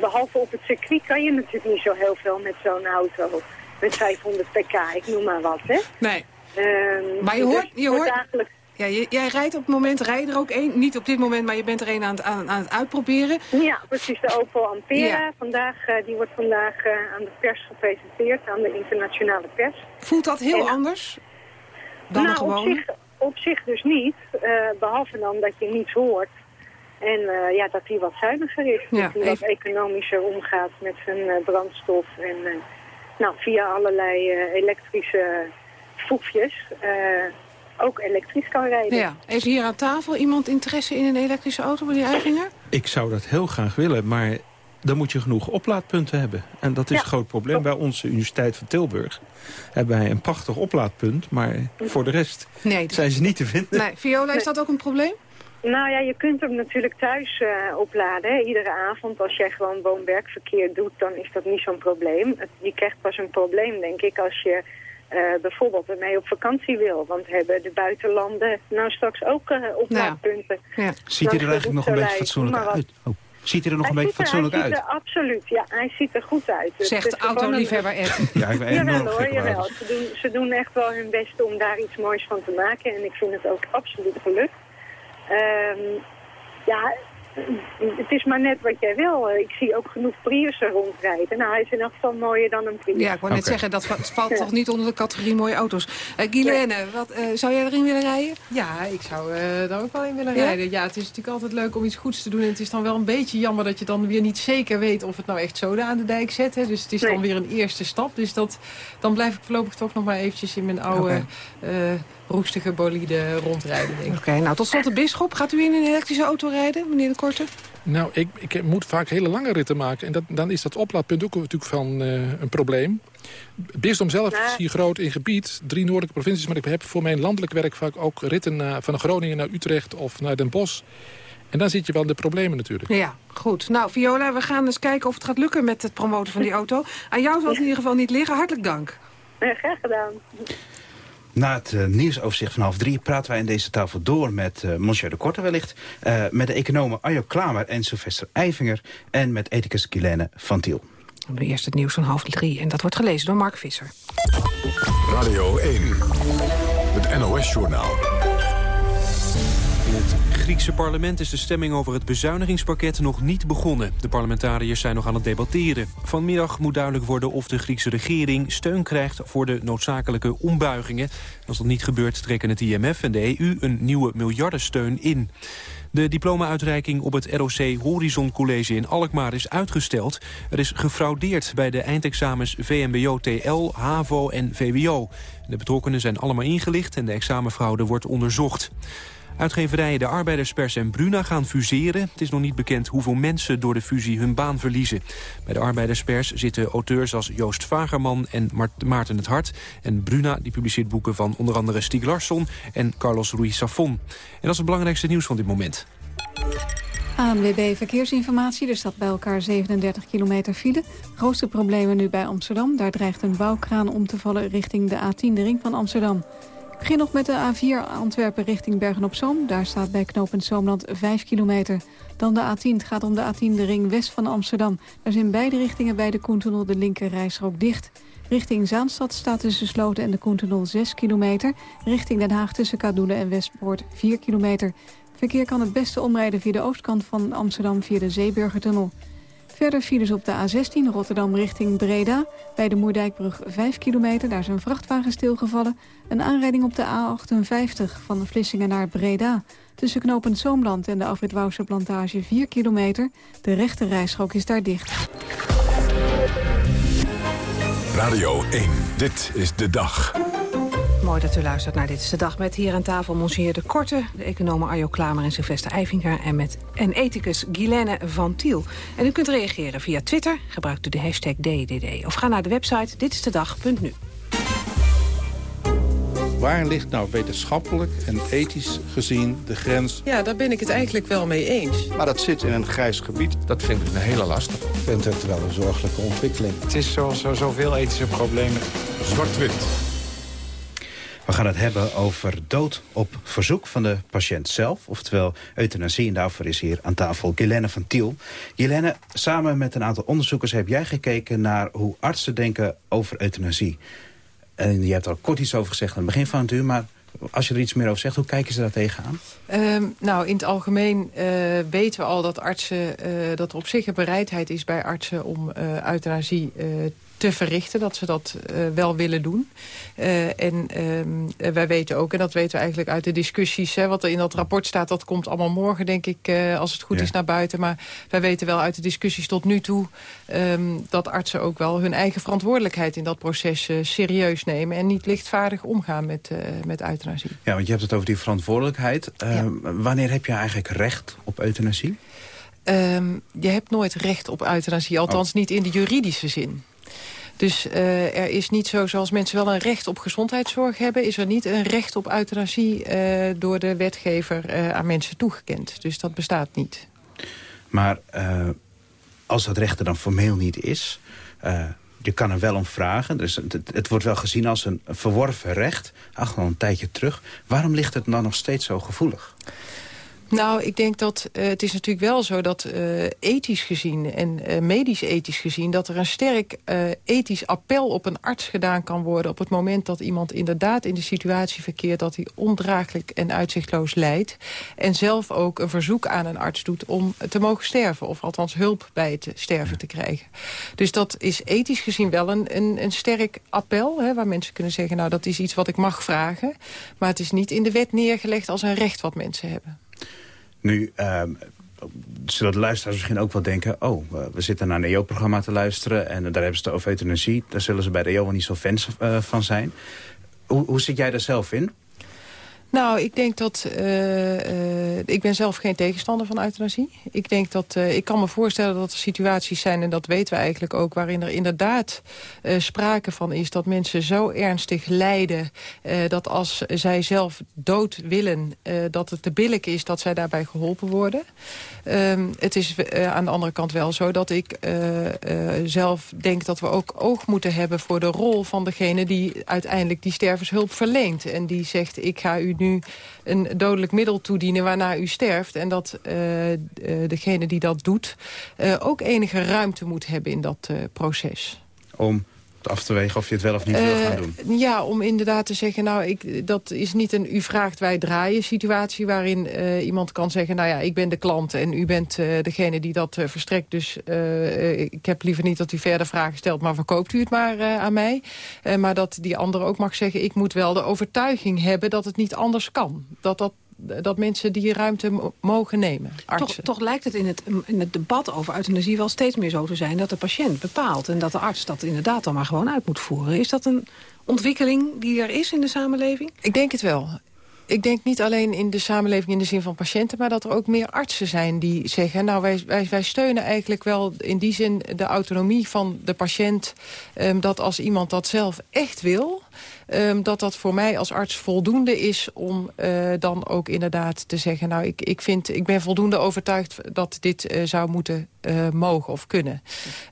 behalve op het circuit kan je natuurlijk niet zo heel veel met zo'n auto. Met 500 pk, ik noem maar wat, hè? Nee. Um, maar je hoort... Dus je hoort... Dagelijks... Ja, jij rijdt op het moment, rij je er ook één, niet op dit moment, maar je bent er één aan, aan, aan, het uitproberen. Ja, precies, de Opel Ampera. Ja. Vandaag, uh, die wordt vandaag uh, aan de pers gepresenteerd, aan de internationale pers. Voelt dat heel en, anders dan nou, de gewone? Op zich, op zich dus niet, uh, behalve dan dat je niets hoort. En uh, ja, dat hij wat zuiniger is. Ja, dat hij wat economischer omgaat met zijn uh, brandstof. En uh, nou, via allerlei elektrische foefjes ook elektrisch kan rijden. Ja. Is hier aan tafel iemand interesse in een elektrische auto, meneer Eifinger? Ik zou dat heel graag willen, maar dan moet je genoeg oplaadpunten hebben. En dat is ja. een groot probleem. Bij onze Universiteit van Tilburg hebben wij een prachtig oplaadpunt. Maar voor de rest nee, zijn ze niet te vinden. Nee. Viola, is dat ook een probleem? Nou ja, je kunt hem natuurlijk thuis uh, opladen. Hè. Iedere avond als jij gewoon woon-werkverkeer doet, dan is dat niet zo'n probleem. Het, je krijgt pas een probleem, denk ik, als je uh, bijvoorbeeld ermee op vakantie wil. Want hebben de buitenlanden nou straks ook uh, oplaadpunten. Ja. Ja. Ziet hij er eigenlijk nog een beetje fatsoenlijk uit? Oh. Ziet hij er nog een beetje fatsoenlijk uit? Er absoluut, ja, hij ziet er goed uit. Zegt autoliefhebber Ed. Ja, ik ben enorm jawel hoor, jawel. Ze doen, ze doen echt wel hun best om daar iets moois van te maken. En ik vind het ook absoluut gelukt. Um, ja, het is maar net wat jij wil. Ik zie ook genoeg Priussen rondrijden. Nou, hij is in elk geval mooier dan een Prius. Ja, ik wou net zeggen, dat valt toch niet onder de categorie mooie auto's. Uh, Guilaine, wat, uh, zou jij erin willen rijden? Ja, ik zou uh, daar ook wel in willen rijden. Ja, het is natuurlijk altijd leuk om iets goeds te doen. En het is dan wel een beetje jammer dat je dan weer niet zeker weet... of het nou echt zoden aan de dijk zet. Hè. Dus het is dan weer een eerste stap. Dus dat, dan blijf ik voorlopig toch nog maar eventjes in mijn oude... Okay roestige bolide rondrijden. Oké, nou tot slot de bisschop. Gaat u in een elektrische auto rijden, meneer de Korte? Nou, ik, ik moet vaak hele lange ritten maken. En dat, dan is dat oplaadpunt ook natuurlijk van uh, een probleem. Het bisdom zelf is hier groot in gebied. Drie noordelijke provincies. Maar ik heb voor mijn landelijk werk vaak ook ritten naar, van Groningen naar Utrecht of naar Den Bosch. En dan zit je wel in de problemen natuurlijk. Ja, goed. Nou, Viola, we gaan eens kijken of het gaat lukken met het promoten van die auto. Aan jou zal het in ieder geval niet liggen. Hartelijk dank. Ja, graag gedaan. Na het uh, nieuwsoverzicht van half drie praten wij in deze tafel door met uh, Monsieur de Korte wellicht. Uh, met de economen Ajo Klamer en Sylvester Eivinger. En met ethicus Guilaine van Tiel. Nu eerst het nieuws van half drie. En dat wordt gelezen door Mark Visser. Radio 1. Het NOS-journaal. Griekse parlement is de stemming over het bezuinigingspakket nog niet begonnen. De parlementariërs zijn nog aan het debatteren. Vanmiddag moet duidelijk worden of de Griekse regering steun krijgt voor de noodzakelijke ombuigingen. Als dat niet gebeurt trekken het IMF en de EU een nieuwe miljardensteun in. De diploma-uitreiking op het ROC Horizon College in Alkmaar is uitgesteld. Er is gefraudeerd bij de eindexamens VMBO-TL, HAVO en VWO. De betrokkenen zijn allemaal ingelicht en de examenfraude wordt onderzocht. Uitgeverijen De Arbeiderspers en Bruna gaan fuseren. Het is nog niet bekend hoeveel mensen door de fusie hun baan verliezen. Bij De Arbeiderspers zitten auteurs als Joost Vagerman en Maarten het Hart. En Bruna die publiceert boeken van onder andere Stieg Larsson en Carlos Ruiz Safon. En dat is het belangrijkste nieuws van dit moment. ANWB Verkeersinformatie. Er staat bij elkaar 37 kilometer file. Grootste problemen nu bij Amsterdam. Daar dreigt een bouwkraan om te vallen richting de A10, de ring van Amsterdam. Begin nog met de A4 Antwerpen richting Bergen-op-Zoom. Daar staat bij knooppunt Zoomland 5 kilometer. Dan de A10. Het gaat om de A10, de ring west van Amsterdam. Daar zijn beide richtingen bij de Koentunnel de linker rijstrook dicht. Richting Zaanstad staat tussen Sloten en de Koentunnel 6 kilometer. Richting Den Haag tussen Kadoelen en Westpoort 4 kilometer. Verkeer kan het beste omrijden via de oostkant van Amsterdam via de Zeeburgertunnel. Verder files op de A16 Rotterdam richting Breda. Bij de Moerdijkbrug 5 kilometer, daar is een vrachtwagen stilgevallen. Een aanrijding op de A58 van Vlissingen naar Breda. Tussen knooppunt Zoomland en de Afrit Wouwse plantage 4 kilometer. De rechte is daar dicht. Radio 1, dit is de dag. Mooi dat u luistert naar Dit is de Dag met hier aan tafel Monsieur de Korte... de economen Arjo Klamer en Sylvester Eifinger... en met en ethicus Guilaine van Tiel. En u kunt reageren via Twitter, gebruikt u de hashtag DDD... of ga naar de website ditistedag.nu. Waar ligt nou wetenschappelijk en ethisch gezien de grens? Ja, daar ben ik het eigenlijk wel mee eens. Maar dat zit in een grijs gebied. Dat vind ik een hele lastig. Ik vind het wel een zorgelijke ontwikkeling. Het is zoals zo, zoveel ethische problemen. Zwart-wit. We gaan het hebben over dood op verzoek van de patiënt zelf. Oftewel euthanasie. En daarvoor is hier aan tafel Gilene van Tiel. Gilene, samen met een aantal onderzoekers heb jij gekeken naar hoe artsen denken over euthanasie. En je hebt al kort iets over gezegd aan het begin van het uur. Maar als je er iets meer over zegt, hoe kijken ze daar tegenaan? Um, nou, in het algemeen uh, weten we al dat artsen, uh, dat er op zich een bereidheid is bij artsen om uh, euthanasie te verrichten. Dat ze dat uh, wel willen doen. Uh, en uh, wij weten ook, en dat weten we eigenlijk uit de discussies... Hè, wat er in dat rapport staat, dat komt allemaal morgen, denk ik... Als het goed ja. is, naar buiten. Maar wij weten wel uit de discussies tot nu toe... Um, dat artsen ook wel hun eigen verantwoordelijkheid in dat proces serieus nemen... en niet lichtvaardig omgaan met, met euthanasie. Ja, want je hebt het over die verantwoordelijkheid. Ja. Wanneer heb je eigenlijk recht op euthanasie? Um, je hebt nooit recht op euthanasie, althans oh. niet in de juridische zin. Dus uh, er is niet zo, zoals mensen wel een recht op gezondheidszorg hebben... is er niet een recht op euthanasie uh, door de wetgever uh, aan mensen toegekend. Dus dat bestaat niet. Maar als dat recht er dan formeel niet is... je kan er wel om vragen. Dus het, het, wordt wel gezien als een verworven recht. Ach, al een tijdje terug. Waarom ligt het dan nog steeds zo gevoelig? Nou, ik denk dat uh, het is natuurlijk wel zo dat uh, ethisch gezien en uh, medisch ethisch gezien... dat er een sterk ethisch appel op een arts gedaan kan worden... op het moment dat iemand inderdaad in de situatie verkeert... dat hij ondraaglijk en uitzichtloos lijdt. En zelf ook een verzoek aan een arts doet om te mogen sterven. Of althans hulp bij het sterven te krijgen. Dus dat is ethisch gezien wel een, een, een sterk appel... Hè, waar mensen kunnen zeggen, nou dat is iets wat ik mag vragen. Maar het is niet in de wet neergelegd als een recht wat mensen hebben. Nu, uh, zullen de luisteraars misschien ook wel denken... oh, we zitten naar een EO-programma te luisteren... en daar hebben ze het over euthanasie. Daar zullen ze bij de EO wel niet zo fans uh, van zijn. Hoe, hoe zit jij daar zelf in? Nou, ik denk dat... Uh, uh, ik ben zelf geen tegenstander van euthanasie. Ik denk dat... Uh, ik kan me voorstellen dat er situaties zijn... en dat weten we eigenlijk ook... waarin er inderdaad sprake van is... dat mensen zo ernstig lijden... dat als zij zelf dood willen... dat het te billig is dat zij daarbij geholpen worden. Um, het is aan de andere kant wel zo dat ik zelf denk... dat we ook oog moeten hebben voor de rol van degene... die uiteindelijk die stervenshulp verleent. En die zegt, ik ga u nu een dodelijk middel toedienen waarna u sterft. En dat uh, degene die dat doet uh, ook enige ruimte moet hebben in dat proces. Om af te wegen of je het wel of niet wil gaan doen? Ja, om inderdaad te zeggen, nou, ik, dat is niet een u vraagt, wij draaien situatie... waarin uh, iemand kan zeggen, nou ja, ik ben de klant en u bent uh, degene die dat verstrekt. Dus ik heb liever niet dat u verder vragen stelt, maar verkoopt u het maar aan mij. maar dat die ander ook mag zeggen, ik moet wel de overtuiging hebben dat het niet anders kan. Dat dat dat mensen die ruimte mogen nemen, toch, toch, lijkt het in, het in het debat over euthanasie wel steeds meer zo te zijn... dat de patiënt bepaalt en dat de arts dat inderdaad dan maar gewoon uit moet voeren. Is dat een ontwikkeling die er is in de samenleving? Ik denk het wel ik denk niet alleen in de samenleving in de zin van patiënten... maar dat er ook meer artsen zijn die zeggen... nou, wij, wij, wij steunen eigenlijk wel in die zin de autonomie van de patiënt... Um, dat als iemand dat zelf echt wil... Um, dat dat voor mij als arts voldoende is om uh, dan ook inderdaad te zeggen... nou, ik, ik, vind, ik ben voldoende overtuigd dat dit uh, zou moeten uh, mogen of kunnen.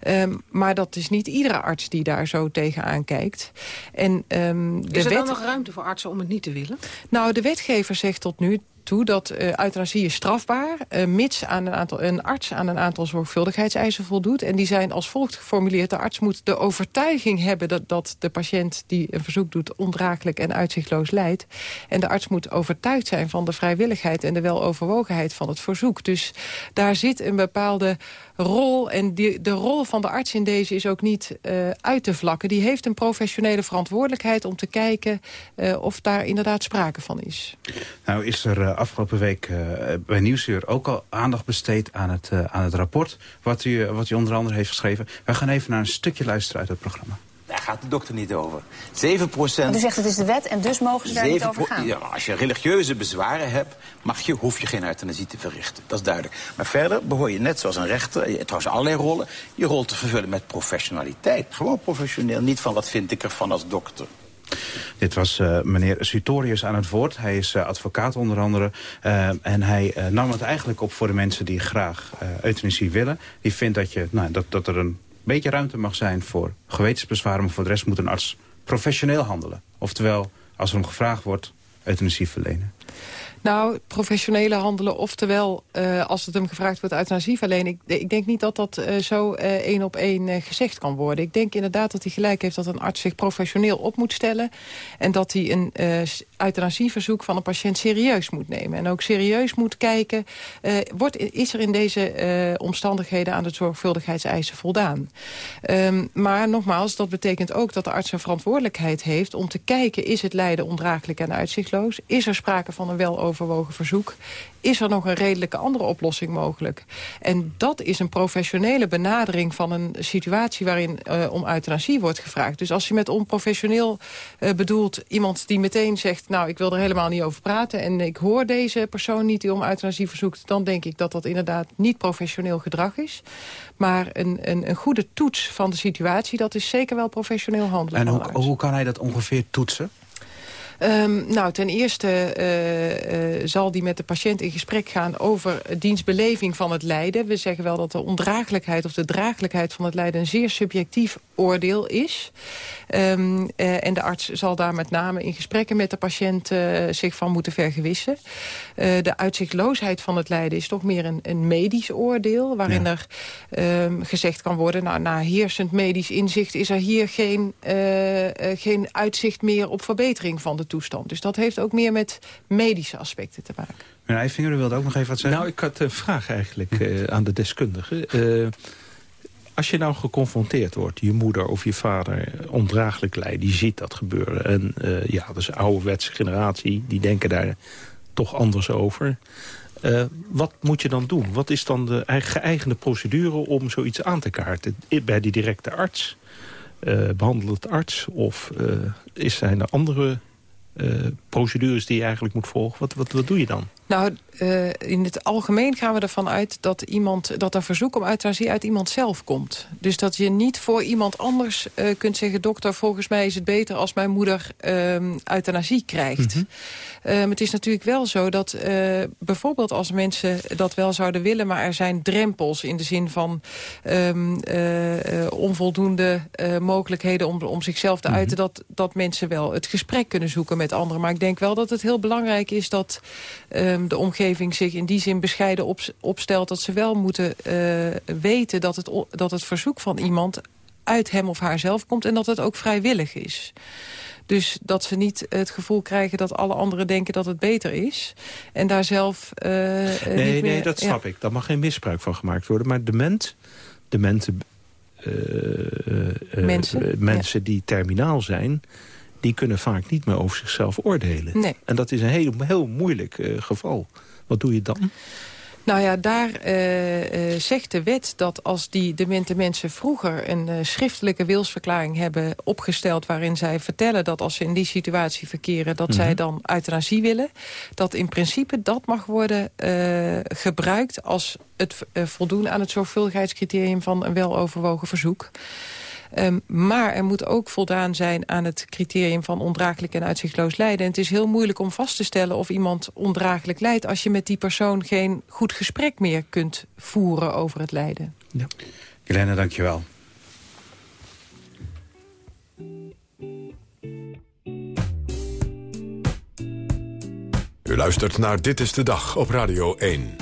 Um, maar dat is niet iedere arts die daar zo tegenaan kijkt. En, um, is er wet... dan nog ruimte voor artsen om het niet te willen? Nou, de wetgever zegt tot nu toe dat uh, euthanasie is strafbaar... Uh, mits aan een, aantal, een arts aan een aantal zorgvuldigheidseisen voldoet. En die zijn als volgt geformuleerd. De arts moet de overtuiging hebben dat, dat de patiënt die een verzoek doet... ondraaglijk en uitzichtloos lijdt. En de arts moet overtuigd zijn van de vrijwilligheid... en de weloverwogenheid van het verzoek. Dus daar zit een bepaalde rol. En die, de rol van de arts in deze is ook niet uh, uit te vlakken. Die heeft een professionele verantwoordelijkheid om te kijken... Uh, of daar inderdaad sprake van is. Nou is er afgelopen week bij Nieuwsuur ook al aandacht besteed aan het, aan het rapport... Wat u, wat u onder andere heeft geschreven. Wij gaan even naar een stukje luisteren uit het programma. Daar gaat de dokter niet over. 7 procent... U zegt het is de wet en dus mogen ze daar niet over gaan? Ja, als je religieuze bezwaren hebt, mag je, hoef je geen euthanasie te verrichten. Dat is duidelijk. Maar verder behoor je net zoals een rechter, je, trouwens allerlei rollen... je rol te vervullen met professionaliteit. Gewoon professioneel, niet van wat vind ik ervan als dokter. Dit was uh, meneer Sutorius aan het woord. Hij is uh, advocaat onder andere. Uh, en hij nam het eigenlijk op voor de mensen die graag euthanasie willen. Die vindt dat, je, nou, dat, dat er een beetje ruimte mag zijn voor gewetensbezwaren... maar voor de rest moet een arts professioneel handelen. Oftewel, als er om gevraagd wordt, euthanasie verlenen. Nou, professionele handelen, oftewel uh, als het hem gevraagd wordt euthanasie verlenen. Ik, ik denk niet dat dat uh, zo uh, één op één gezegd kan worden. Ik denk inderdaad dat hij gelijk heeft dat een arts zich professioneel op moet stellen. En dat hij een euthanasieverzoek van een patiënt serieus moet nemen. En ook serieus moet kijken, wordt, is er in deze omstandigheden aan de zorgvuldigheidseisen voldaan. Um, maar nogmaals, dat betekent ook dat de arts een verantwoordelijkheid heeft om te kijken, is het lijden ondraaglijk en uitzichtloos? Is er sprake van een wel overwogen verzoek. Is er nog een redelijke andere oplossing mogelijk? En dat is een professionele benadering van een situatie... waarin uh, om euthanasie wordt gevraagd. Dus als je met onprofessioneel bedoelt iemand die meteen zegt... nou, ik wil er helemaal niet over praten... en ik hoor deze persoon niet die om euthanasie verzoekt... dan denk ik dat dat inderdaad niet professioneel gedrag is. Maar een, een, een goede toets van de situatie... dat is zeker wel professioneel handelen. En hoe, hoe kan hij dat ongeveer toetsen? Um, nou, ten eerste uh, uh, zal die met de patiënt in gesprek gaan over dienstbeleving van het lijden. We zeggen wel dat de ondraaglijkheid of de draaglijkheid van het lijden een zeer subjectief oordeel is. Um, uh, en de arts zal daar met name in gesprekken met de patiënt zich van moeten vergewissen. De uitzichtloosheid van het lijden is toch meer een, een medisch oordeel... waarin ja. er um, gezegd kan worden... nou, na heersend medisch inzicht is er hier geen, geen uitzicht meer op verbetering van de toestand. Dus dat heeft ook meer met medische aspecten te maken. Meneer Eifinger, u wilde ook nog even wat zeggen? Nou, ik had een vraag eigenlijk uh, aan de deskundige. Uh, als je nou geconfronteerd wordt, je moeder of je vader ondraaglijk lijdt... die ziet dat gebeuren. En uh, ja, dat is een ouderwetse generatie, die denken daar toch anders over. wat moet je dan doen? Wat is dan de geëigende procedure om zoiets aan te kaarten? Bij die directe arts, behandelend arts... of is, zijn er andere uh, procedures die je eigenlijk moet volgen. Wat, wat, wat doe je dan? Nou, uh, in het algemeen gaan we ervan uit dat, iemand, dat er verzoek om euthanasie uit iemand zelf komt. Dus dat je niet voor iemand anders uh, kunt zeggen... dokter, volgens mij is het beter als mijn moeder euthanasie krijgt. Mm -hmm. het is natuurlijk wel zo dat bijvoorbeeld als mensen dat wel zouden willen... maar er zijn drempels in de zin van um, onvoldoende mogelijkheden... om, om zichzelf te uiten, mm -hmm. dat, dat mensen wel het gesprek kunnen zoeken met anderen. Maar ik denk wel dat het heel belangrijk is dat um, de omgeving zich in die zin bescheiden op, opstelt... dat ze wel moeten uh, weten dat het, dat het verzoek van iemand uit hem of haar zelf komt... en dat het ook vrijwillig is. Dus dat ze niet het gevoel krijgen dat alle anderen denken dat het beter is. En daar zelf uh, nee, niet meer, Nee, dat snap ja. ik. Daar mag geen misbruik van gemaakt worden. Maar dement, dementen uh, mensen, mensen ja. die terminaal zijn die kunnen vaak niet meer over zichzelf oordelen. Nee. En dat is een heel, heel moeilijk uh, geval. Wat doe je dan? Nou ja, daar uh, uh, zegt de wet dat als die demente mensen vroeger een uh, schriftelijke wilsverklaring hebben opgesteld... waarin zij vertellen dat als ze in die situatie verkeren... dat mm -hmm. zij dan euthanasie willen, dat in principe dat mag worden gebruikt... als het voldoen aan het zorgvuldigheidscriterium van een weloverwogen verzoek. Um, maar er moet ook voldaan zijn aan het criterium van ondraaglijk en uitzichtloos lijden. En het is heel moeilijk om vast te stellen of iemand ondraaglijk lijdt... als je met die persoon geen goed gesprek meer kunt voeren over het lijden. Ja. Helene, dank je wel. U luistert naar Dit is de Dag op Radio 1.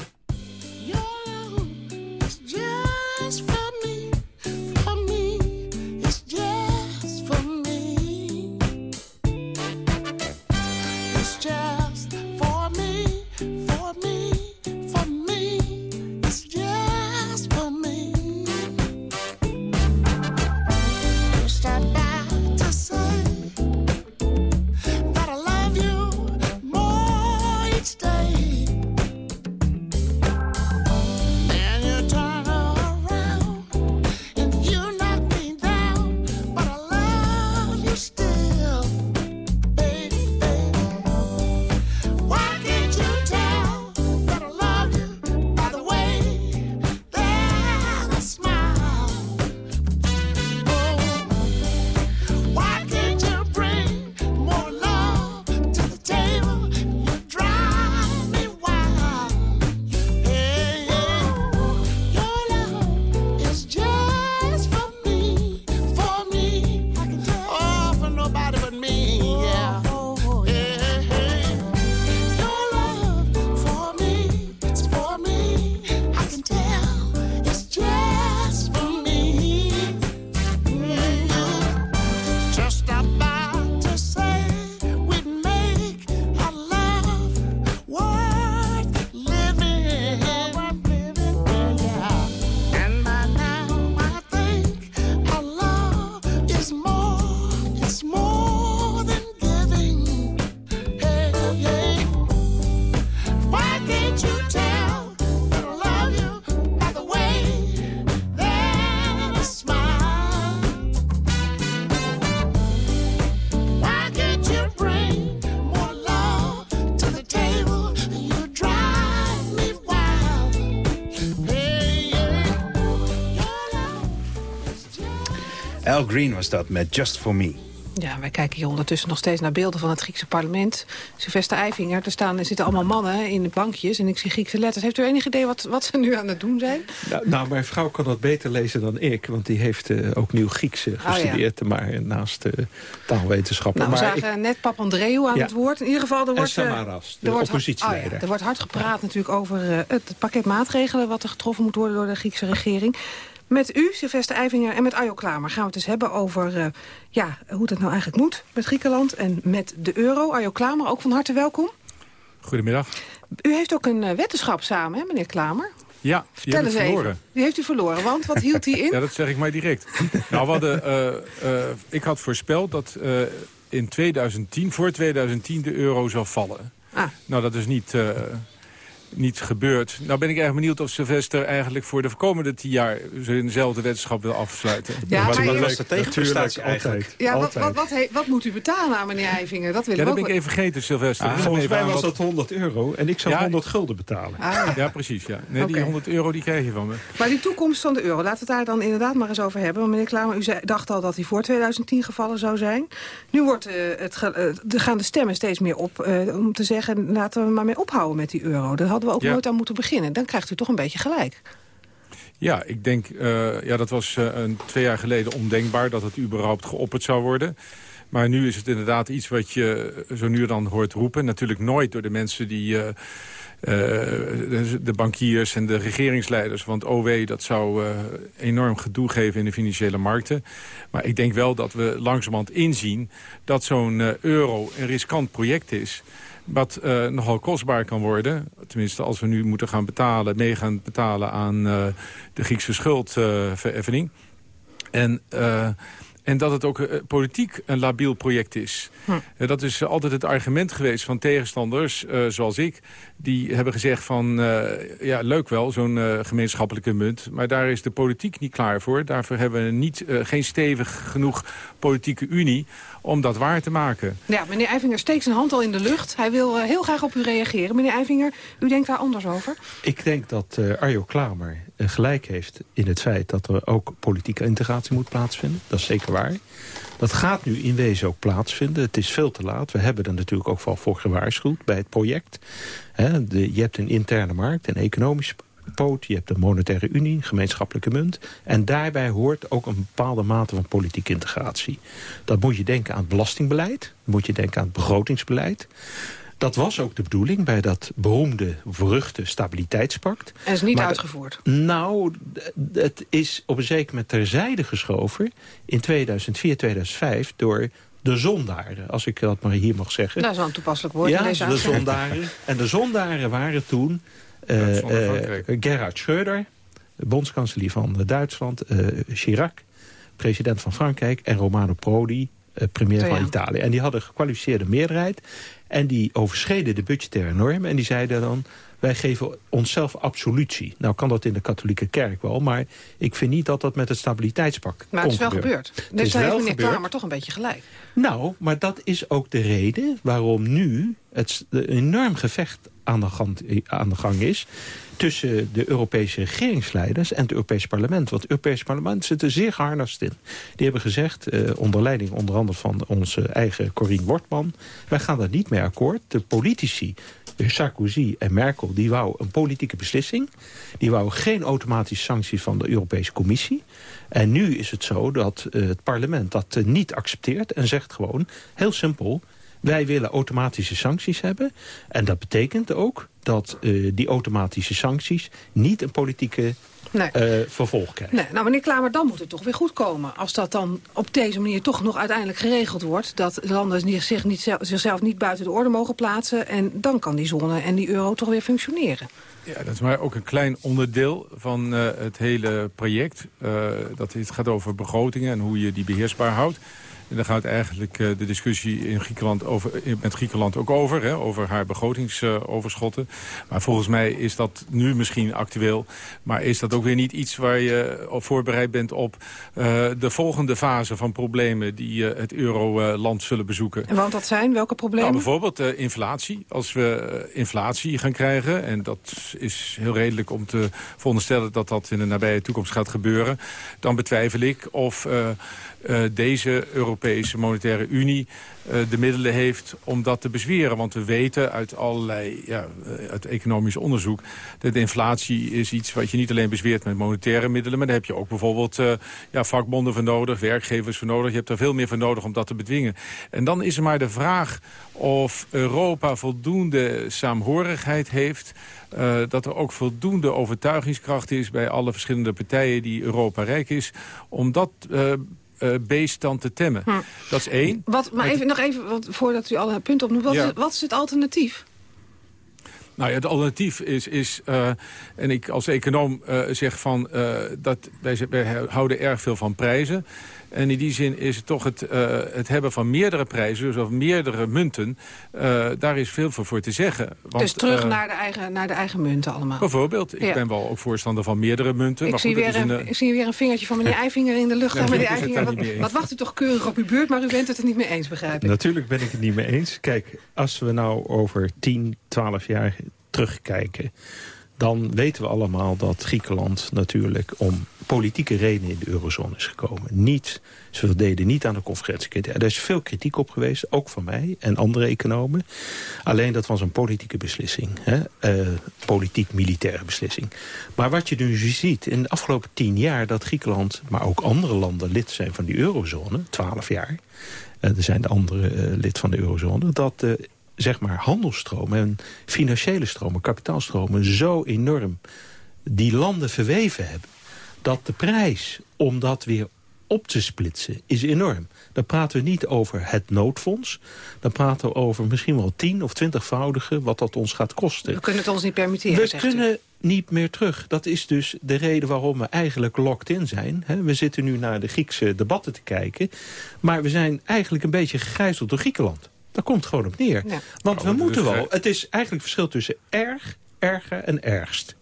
Al Green was dat met Just For Me. Ja, wij kijken hier ondertussen nog steeds naar beelden van het Griekse parlement. Sylvester Eifinger, er, staan, er zitten allemaal mannen in de bankjes en ik zie Griekse letters. Heeft u enig idee wat, wat ze nu aan het doen zijn? Nou, nou mijn vrouw kan dat beter lezen dan ik, want die heeft uh, ook nieuw Grieks uh, gestudeerd, oh, ja. maar naast uh, taalwetenschappen. Nou, we maar zagen ik... net Papandreou aan ja. het woord. In ieder geval, er wordt... Samaras, de er wordt, oppositieleider. Oh, ja, er wordt hard gepraat natuurlijk over het pakket maatregelen wat er getroffen moet worden door de Griekse regering. Met u, Sylvester Eivinger, en met Ajo Klamer gaan we het dus hebben over uh, ja, hoe dat nou eigenlijk moet met Griekenland en met de euro. Ajo Klamer, ook van harte welkom. Goedemiddag. U heeft ook een uh, wetenschap samen, hè, meneer Klamer? Ja, Vertel die heb ik verloren. even. Die heeft u verloren, want wat hield hij in? ja, dat zeg ik maar direct. nou, we hadden, uh, ik had voorspeld dat in 2010, voor 2010 de euro zou vallen. Ah. Nou, dat is niet niet gebeurd. Nou ben ik erg benieuwd of Sylvester eigenlijk voor de komende tien jaar... in dezelfde wetenschap wil afsluiten. Ja, wat, maar was de tegenprestatie eigenlijk? Ja, wat, Altijd. wat, wat, he- wat moet u betalen aan meneer Eivinger? Dat wil Ja, ik dat ook ben ik even vergeten, Sylvester. Ah, volgens mij was dat 100 euro en ik zou Ja. 100 gulden betalen. Ah. Ja, precies. Ja. Nee, die 100 euro die krijg je van me. Maar die toekomst van de euro, laten we het daar dan inderdaad maar eens over hebben. Want meneer Klamer, u zei, dacht al dat hij voor 2010 gevallen zou zijn. Nu wordt, eh, het ge- eh, er gaan de stemmen steeds meer op eh, om te zeggen... laten we maar mee ophouden met die euro. Daar hadden we ook Ja. nooit aan moeten beginnen. Dan krijgt u toch een beetje gelijk. Ja, ik denk, eh, ja, dat was eh, een, twee jaar geleden ondenkbaar dat het überhaupt geopperd zou worden. Maar nu is het inderdaad iets wat je zo nu dan hoort roepen. Natuurlijk nooit door de mensen die... eh, de, bankiers en de regeringsleiders. Want OW, dat zou enorm gedoe geven in de financiële markten. Maar ik denk wel dat we langzamerhand inzien... dat zo'n euro een riskant project is wat eh, nogal kostbaar kan worden. Tenminste, als we nu moeten gaan betalen, mee gaan betalen aan eh, de Griekse schuldvereffening. en, eh, en dat het ook politiek een labiel project is. Eh, dat is altijd het argument geweest van tegenstanders, zoals ik. Die hebben gezegd van, ja, leuk wel, zo'n gemeenschappelijke munt. Maar daar is de politiek niet klaar voor. Daarvoor hebben we niet, geen stevig genoeg politieke unie om dat waar te maken. Ja, meneer Eivinger steekt zijn hand al in de lucht. Hij wil eh, heel graag op u reageren. Meneer Eivinger, u denkt daar anders over? Ik denk dat eh, Arjo Klamer eh, gelijk heeft in het feit dat er ook politieke integratie moet plaatsvinden. Dat is zeker waar. Dat gaat nu in wezen ook plaatsvinden. Het is veel te laat. We hebben er natuurlijk ook wel voor gewaarschuwd bij het project. Hè, de, je hebt een interne markt, een economische poot. Je hebt een monetaire unie, een gemeenschappelijke munt. En daarbij hoort ook een bepaalde mate van politieke integratie. Dat moet je denken aan het belastingbeleid. Dat moet je denken aan het begrotingsbeleid. Dat was ook de bedoeling bij dat beroemde, beruchte stabiliteitspact. En is niet Maar- uitgevoerd. Nou, het is op een zeker moment terzijde geschoven... in 2004, 2005 door de zondaren, als ik dat maar hier mag zeggen. Dat is wel een toepasselijk woord in Ja, deze de zondaren. En de zondaren waren toen eh, eh, Frankrijk. Gerhard Schröder, de bondskanselier van eh, Duitsland... eh, Chirac, president van Frankrijk... en Romano Prodi, premier van. Italië. En die hadden een gekwalificeerde meerderheid. En die overschreden de budgettaire normen. En die zeiden dan, wij geven onszelf absolutie. Nou kan dat in de katholieke kerk wel. Maar ik vind niet dat dat met het stabiliteitspact Maar het is kon wel gebeuren. gebeurd. Het Dus is daar heeft meneer gebeurd. Klamer toch een beetje gelijk. Nou, maar dat is ook de reden waarom nu het een enorm gevecht aan de, gang, is... tussen de Europese regeringsleiders en het Europese parlement. Want het Europese parlement zit er zeer geharnast in. Die hebben gezegd, eh, onder leiding onder andere van onze eigen Corine Wortman... wij gaan daar niet mee akkoord. De politici, eh, Sarkozy en Merkel, die wou een politieke beslissing. Die wou geen automatische sanctie van de Europese Commissie. En nu is het zo dat eh, het parlement dat eh, niet accepteert... en zegt gewoon, heel simpel... wij willen automatische sancties hebben. En dat betekent ook dat eh, die automatische sancties... niet een politieke Nee. eh, vervolg krijgen. Nee, nou meneer Klamer, dan moet het toch weer goed komen. Als dat dan op deze manier toch nog uiteindelijk geregeld wordt... dat landen niet- zich niet, zel- zichzelf niet buiten de orde mogen plaatsen... en dan kan die zone en die euro toch weer functioneren. Ja, dat is maar ook een klein onderdeel van eh, het hele project. Eh, dat het gaat over begrotingen en hoe je die beheersbaar houdt. En daar gaat eigenlijk eh, de discussie in Griekenland over, met Griekenland ook over. Hè, over haar begrotingsoverschotten. maar volgens mij is dat nu misschien actueel. Maar is dat ook weer niet iets waar je op voorbereid bent op eh, de volgende fase van problemen die eh, het euroland zullen bezoeken. En want dat zijn welke problemen? Nou, bijvoorbeeld inflatie. Als we inflatie gaan krijgen... en dat is heel redelijk om te veronderstellen... dat dat in de nabije toekomst gaat gebeuren... dan betwijfel ik of deze Europese Monetaire Unie uh, de middelen heeft om dat te bezweren. Want we weten uit allerlei ja, uit economisch onderzoek... dat inflatie is iets wat je niet alleen bezweert met monetaire middelen... maar daar heb je ook bijvoorbeeld ja, vakbonden voor nodig, werkgevers voor nodig. Je hebt er veel meer voor nodig om dat te bedwingen. En dan is er maar de vraag of Europa voldoende saamhorigheid heeft... Dat er ook voldoende overtuigingskracht is bij alle verschillende partijen die Europa rijk is... om dat uh, beest dan te temmen. Hm. Dat is één. Wat, maar even, nog even, voordat u alle punten opnoemt, wat, ja. is, wat is het alternatief? Nou ja, het alternatief is, is uh, en ik als econoom uh, zeg van, uh, dat wij, wij houden erg veel van prijzen. En in die zin is het toch het, uh, het hebben van meerdere prijzen, dus of meerdere munten, uh, daar is veel voor, voor te zeggen. Want, dus terug uh, naar, de eigen, naar de eigen munten allemaal? Bijvoorbeeld. Ik ja. ben wel ook voorstander van meerdere munten. Ik, maar zie, goed, weer een, ik zie weer een vingertje van meneer Eivinger in de lucht. Ja, meneer Eivinger, wat, wat wacht u toch keurig op uw buurt, maar u bent het er niet mee eens, begrijp ik? Natuurlijk ben ik het niet mee eens. Kijk, als we nou over 10, 12 jaar terugkijken dan weten we allemaal dat Griekenland natuurlijk om politieke redenen in de eurozone is gekomen. Niet, ze deden niet aan de conferentie. Er is veel kritiek op geweest, ook van mij en andere economen. Alleen dat was een politieke beslissing. Uh, Politiek-militaire beslissing. Maar wat je nu ziet in de afgelopen tien jaar... dat Griekenland, maar ook andere landen lid zijn van die eurozone, twaalf jaar... Uh, er zijn de andere uh, lid van de eurozone... dat zeg maar handelstromen en financiële stromen, kapitaalstromen... zo enorm die landen verweven hebben... dat de prijs om dat weer op te splitsen is enorm. Dan praten we niet over het noodfonds. Dan praten we over misschien wel tien of twintigvoudige wat dat ons gaat kosten. We kunnen het ons niet permitteren, We kunnen u. niet meer terug. Dat is dus de reden waarom we eigenlijk locked in zijn. We zitten nu naar de Griekse debatten te kijken. Maar we zijn eigenlijk een beetje gegijzeld door Griekenland. Daar komt gewoon op neer. Ja. Want oh, we moeten wel... Het is eigenlijk verschil tussen erg, erger en ergst.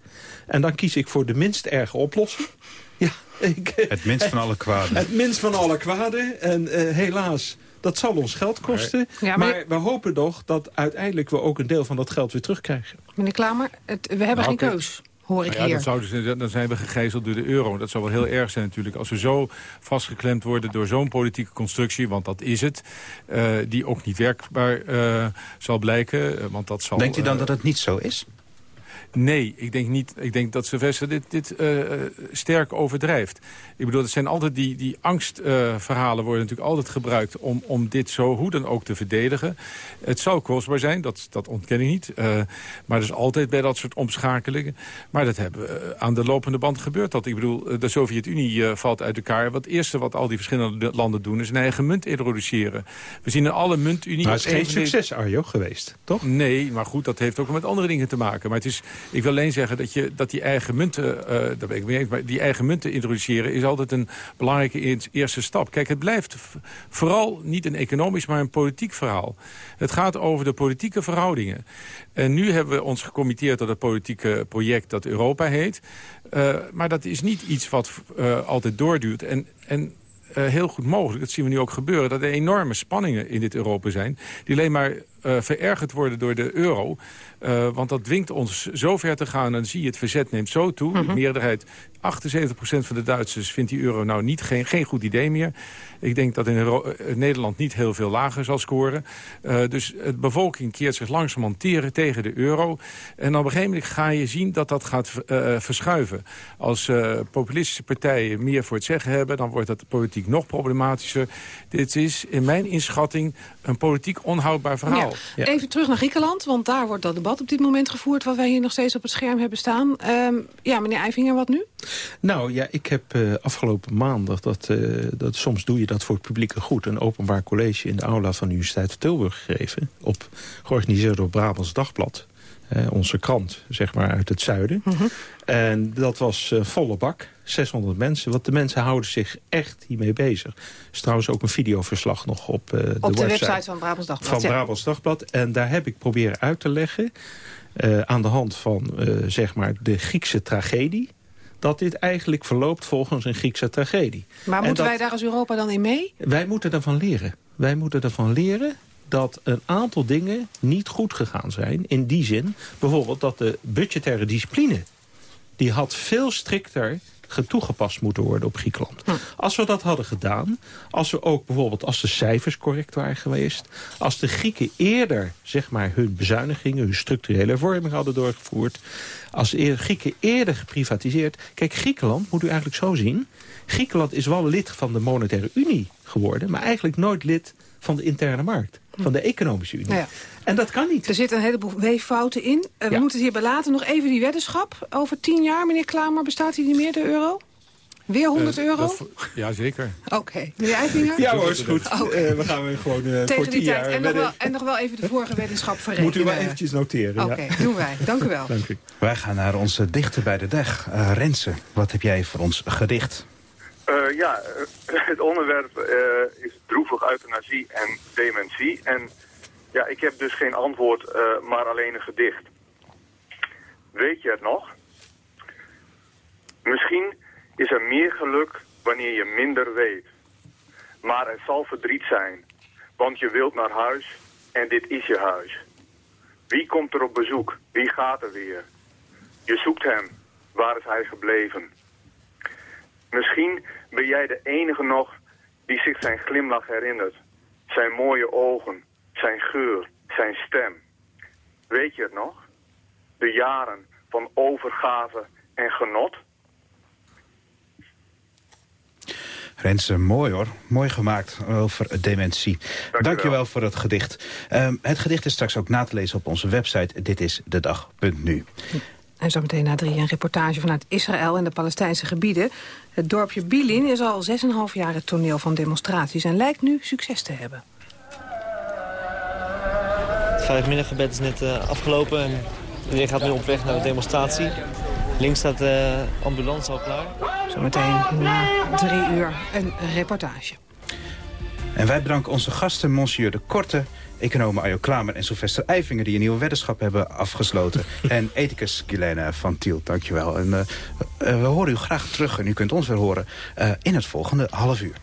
En dan kies ik voor de minst erge oplossing. Ja, ik, het minst van alle kwaden. Het minst van alle kwaden. En uh, helaas, dat zal ons geld kosten. Ja, maar, maar, we hopen toch dat uiteindelijk we ook een deel van dat geld weer terugkrijgen. Meneer Klamer, het, we hebben nou, geen keus. Hoor ik nou ja, hier. Dat zou dus, dan zijn we gegijzeld door de euro. Dat zou wel heel erg zijn natuurlijk. Als we zo vastgeklemd worden door zo'n politieke constructie... want dat is het, uh, die ook niet werkbaar uh, zal blijken. Want dat zal, Denkt u dan uh, dat het niet zo is? Nee, ik denk niet. Ik denk dat Sylvester dit, dit uh, sterk overdrijft. Ik bedoel, het zijn altijd die, die angstverhalen uh, worden natuurlijk altijd gebruikt om, om dit zo hoe dan ook te verdedigen. Het zal kostbaar zijn, dat, dat ontken ik niet. Uh, maar dat is altijd bij dat soort omschakelingen. Maar dat hebben we aan de lopende band gebeurd. Dat. Ik bedoel, de Sovjet-Unie valt uit elkaar. Wat het eerste wat al die verschillende landen doen is een eigen munt introduceren. We zien in alle muntunie... Maar het is geen succes, Arjo, geweest, toch? Nee, maar goed, dat heeft ook met andere dingen te maken. Maar het is ik wil alleen zeggen dat, je, dat die eigen munten, uh, daar ben ik mee eens, maar die eigen munten introduceren is altijd een belangrijke eerste stap. Kijk, het blijft vooral niet een economisch, maar een politiek verhaal. Het gaat over de politieke verhoudingen. En nu hebben we ons gecommitteerd tot het politieke project dat Europa heet. Uh, maar dat is niet iets wat uh, altijd doorduurt. En, en uh, heel goed mogelijk, dat zien we nu ook gebeuren... dat er enorme spanningen in dit Europa zijn... die alleen maar uh, verergerd worden door de euro. Uh, want dat dwingt ons zo ver te gaan. En dan zie je het verzet neemt zo toe. -huh. De meerderheid, 78% van de Duitsers vindt die euro nou niet, geen, geen goed idee meer. Ik denk dat in Euro Nederland niet heel veel lager zal scoren. Uh, dus de bevolking keert zich langzaam hanteren tegen de euro. En op een gegeven moment ga je zien dat dat gaat uh, verschuiven. Als uh, populistische partijen meer voor het zeggen hebben... dan wordt dat politiek nog problematischer. Dit is in mijn inschatting een politiek onhoudbaar verhaal. Ja. Ja. Even terug naar Griekenland, want daar wordt dat debat op dit moment gevoerd... wat wij hier nog steeds op het scherm hebben staan. Um, ja, meneer Eivinger, wat nu? Nou ja, ik heb uh, afgelopen maandag, dat, uh, dat, soms doe je dat voor het publieke goed... een openbaar college in de aula van de Universiteit van Tilburg gegeven... Op, georganiseerd door Brabants Dagblad. Uh, onze krant, zeg maar, uit het zuiden. -huh. En dat was uh, volle bak, 600 mensen. Want de mensen houden zich echt hiermee bezig. Er is trouwens ook een videoverslag nog op, uh, de, op de website, website van Brabants Dagblad. Van ja. Brabants Dagblad. En daar heb ik proberen uit te leggen... Aan de hand van, zeg maar, de Griekse tragedie dat dit eigenlijk verloopt volgens een Griekse tragedie. Maar moeten dat, wij daar als Europa dan in mee? Wij moeten ervan leren. Wij moeten ervan leren dat een aantal dingen niet goed gegaan zijn. In die zin, bijvoorbeeld dat de budgettaire discipline... die had veel strikter toegepast moeten worden op Griekenland. Als we dat hadden gedaan, als we ook bijvoorbeeld als de cijfers correct waren geweest... als de Grieken eerder zeg maar, hun bezuinigingen, hun structurele hervorming hadden doorgevoerd... als de Grieken eerder geprivatiseerd... Kijk, Griekenland moet u eigenlijk zo zien... Griekenland is wel lid van de monetaire unie geworden... maar eigenlijk nooit lid van de interne markt. Van de economische unie. Ja. En dat kan niet. Er zitten een heleboel weeffouten in. Uh, we moeten het hierbij laten. Nog even die weddenschap. Over tien jaar, meneer Klamer, bestaat hij niet meer, de euro? Weer 100 uh, eh, euro? ja, zeker. Oké. Okay. Meneer Eifinger? Ja hoor, is goed. Okay. Uh, we gaan gewoon uh, Tegen voor tien jaar... En nog, wel, en nog wel even de vorige weddenschap verrekenen. Moet u wel eventjes noteren. Oké, okay, doen wij. Dank u wel. Dank u. Wij gaan naar onze dichter bij de dag. Rensen, wat heb jij voor ons gedicht? Uh, ja, het onderwerp droevig euthanasie en dementie. En ja, ik heb dus geen antwoord, uh, maar alleen een gedicht. Weet je het nog? Misschien is er meer geluk wanneer je minder weet. Maar het zal verdriet zijn, want je wilt naar huis en dit is je huis. Wie komt er op bezoek? Wie gaat er weer? Je zoekt hem. Waar is hij gebleven? Misschien ben jij de enige nog die zich zijn glimlach herinnert. Zijn mooie ogen, zijn geur, zijn stem. Weet je het nog? De jaren van overgave en genot? Renze, mooi hoor. Mooi gemaakt over dementie. Dank Dankjewel voor het gedicht. Um, het gedicht is straks ook na te lezen op onze website ditistedag.nu. En zo meteen na drie een reportage vanuit Israël en de Palestijnse gebieden. Het dorpje Bilin is al 6,5 jaar het toneel van demonstraties... en lijkt nu succes te hebben. Het vijfmiddaggebed is net uh, afgelopen en iedereen gaat nu op weg naar de demonstratie. Links staat de ambulance al klaar. Zometeen na drie uur een reportage. En wij bedanken onze gasten, Monsieur de Korte economen Ajo Klamer en Sylvester Eifinger... die een nieuwe weddenschap hebben afgesloten. en ethicus Gilena van Tiel, dankjewel. En, uh, we horen u graag terug en u kunt ons weer horen uh, in het volgende half uur.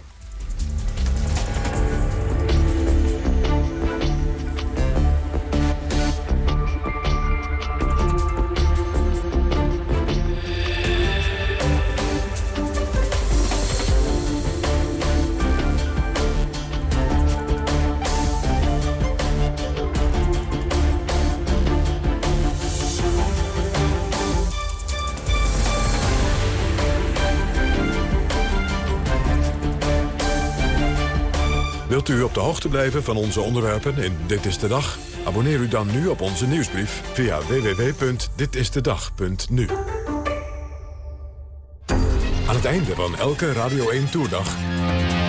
Hoogte blijven van onze onderwerpen in Dit is de Dag? Abonneer u dan nu op onze nieuwsbrief via www.ditistedag.nu. Aan het einde van elke Radio 1 Toerdag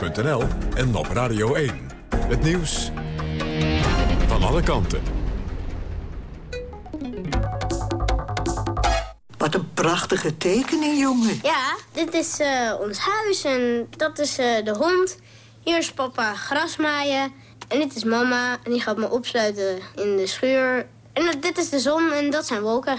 nos.nl en op Radio 1. Het nieuws van alle kanten. Wat een prachtige tekening, jongen. Ja, dit is uh, ons huis en dat is uh, de hond. Hier is papa grasmaaien. En dit is mama en die gaat me opsluiten in de schuur. En dit is de zon en dat zijn wolken.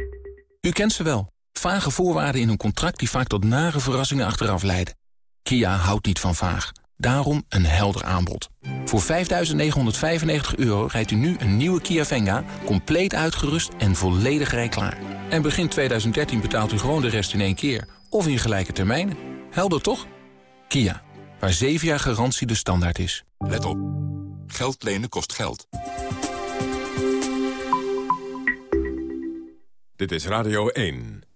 U kent ze wel. Vage voorwaarden in een contract die vaak tot nare verrassingen achteraf leiden. Kia houdt niet van vaag. Daarom een helder aanbod. Voor 5.995 euro rijdt u nu een nieuwe Kia Venga... compleet uitgerust en volledig rijklaar. En begin 2013 betaalt u gewoon de rest in één keer. Of in gelijke termijnen. Helder toch? Kia, waar 7 jaar garantie de standaard is. Let op. Geld lenen kost geld. Dit is Radio 1.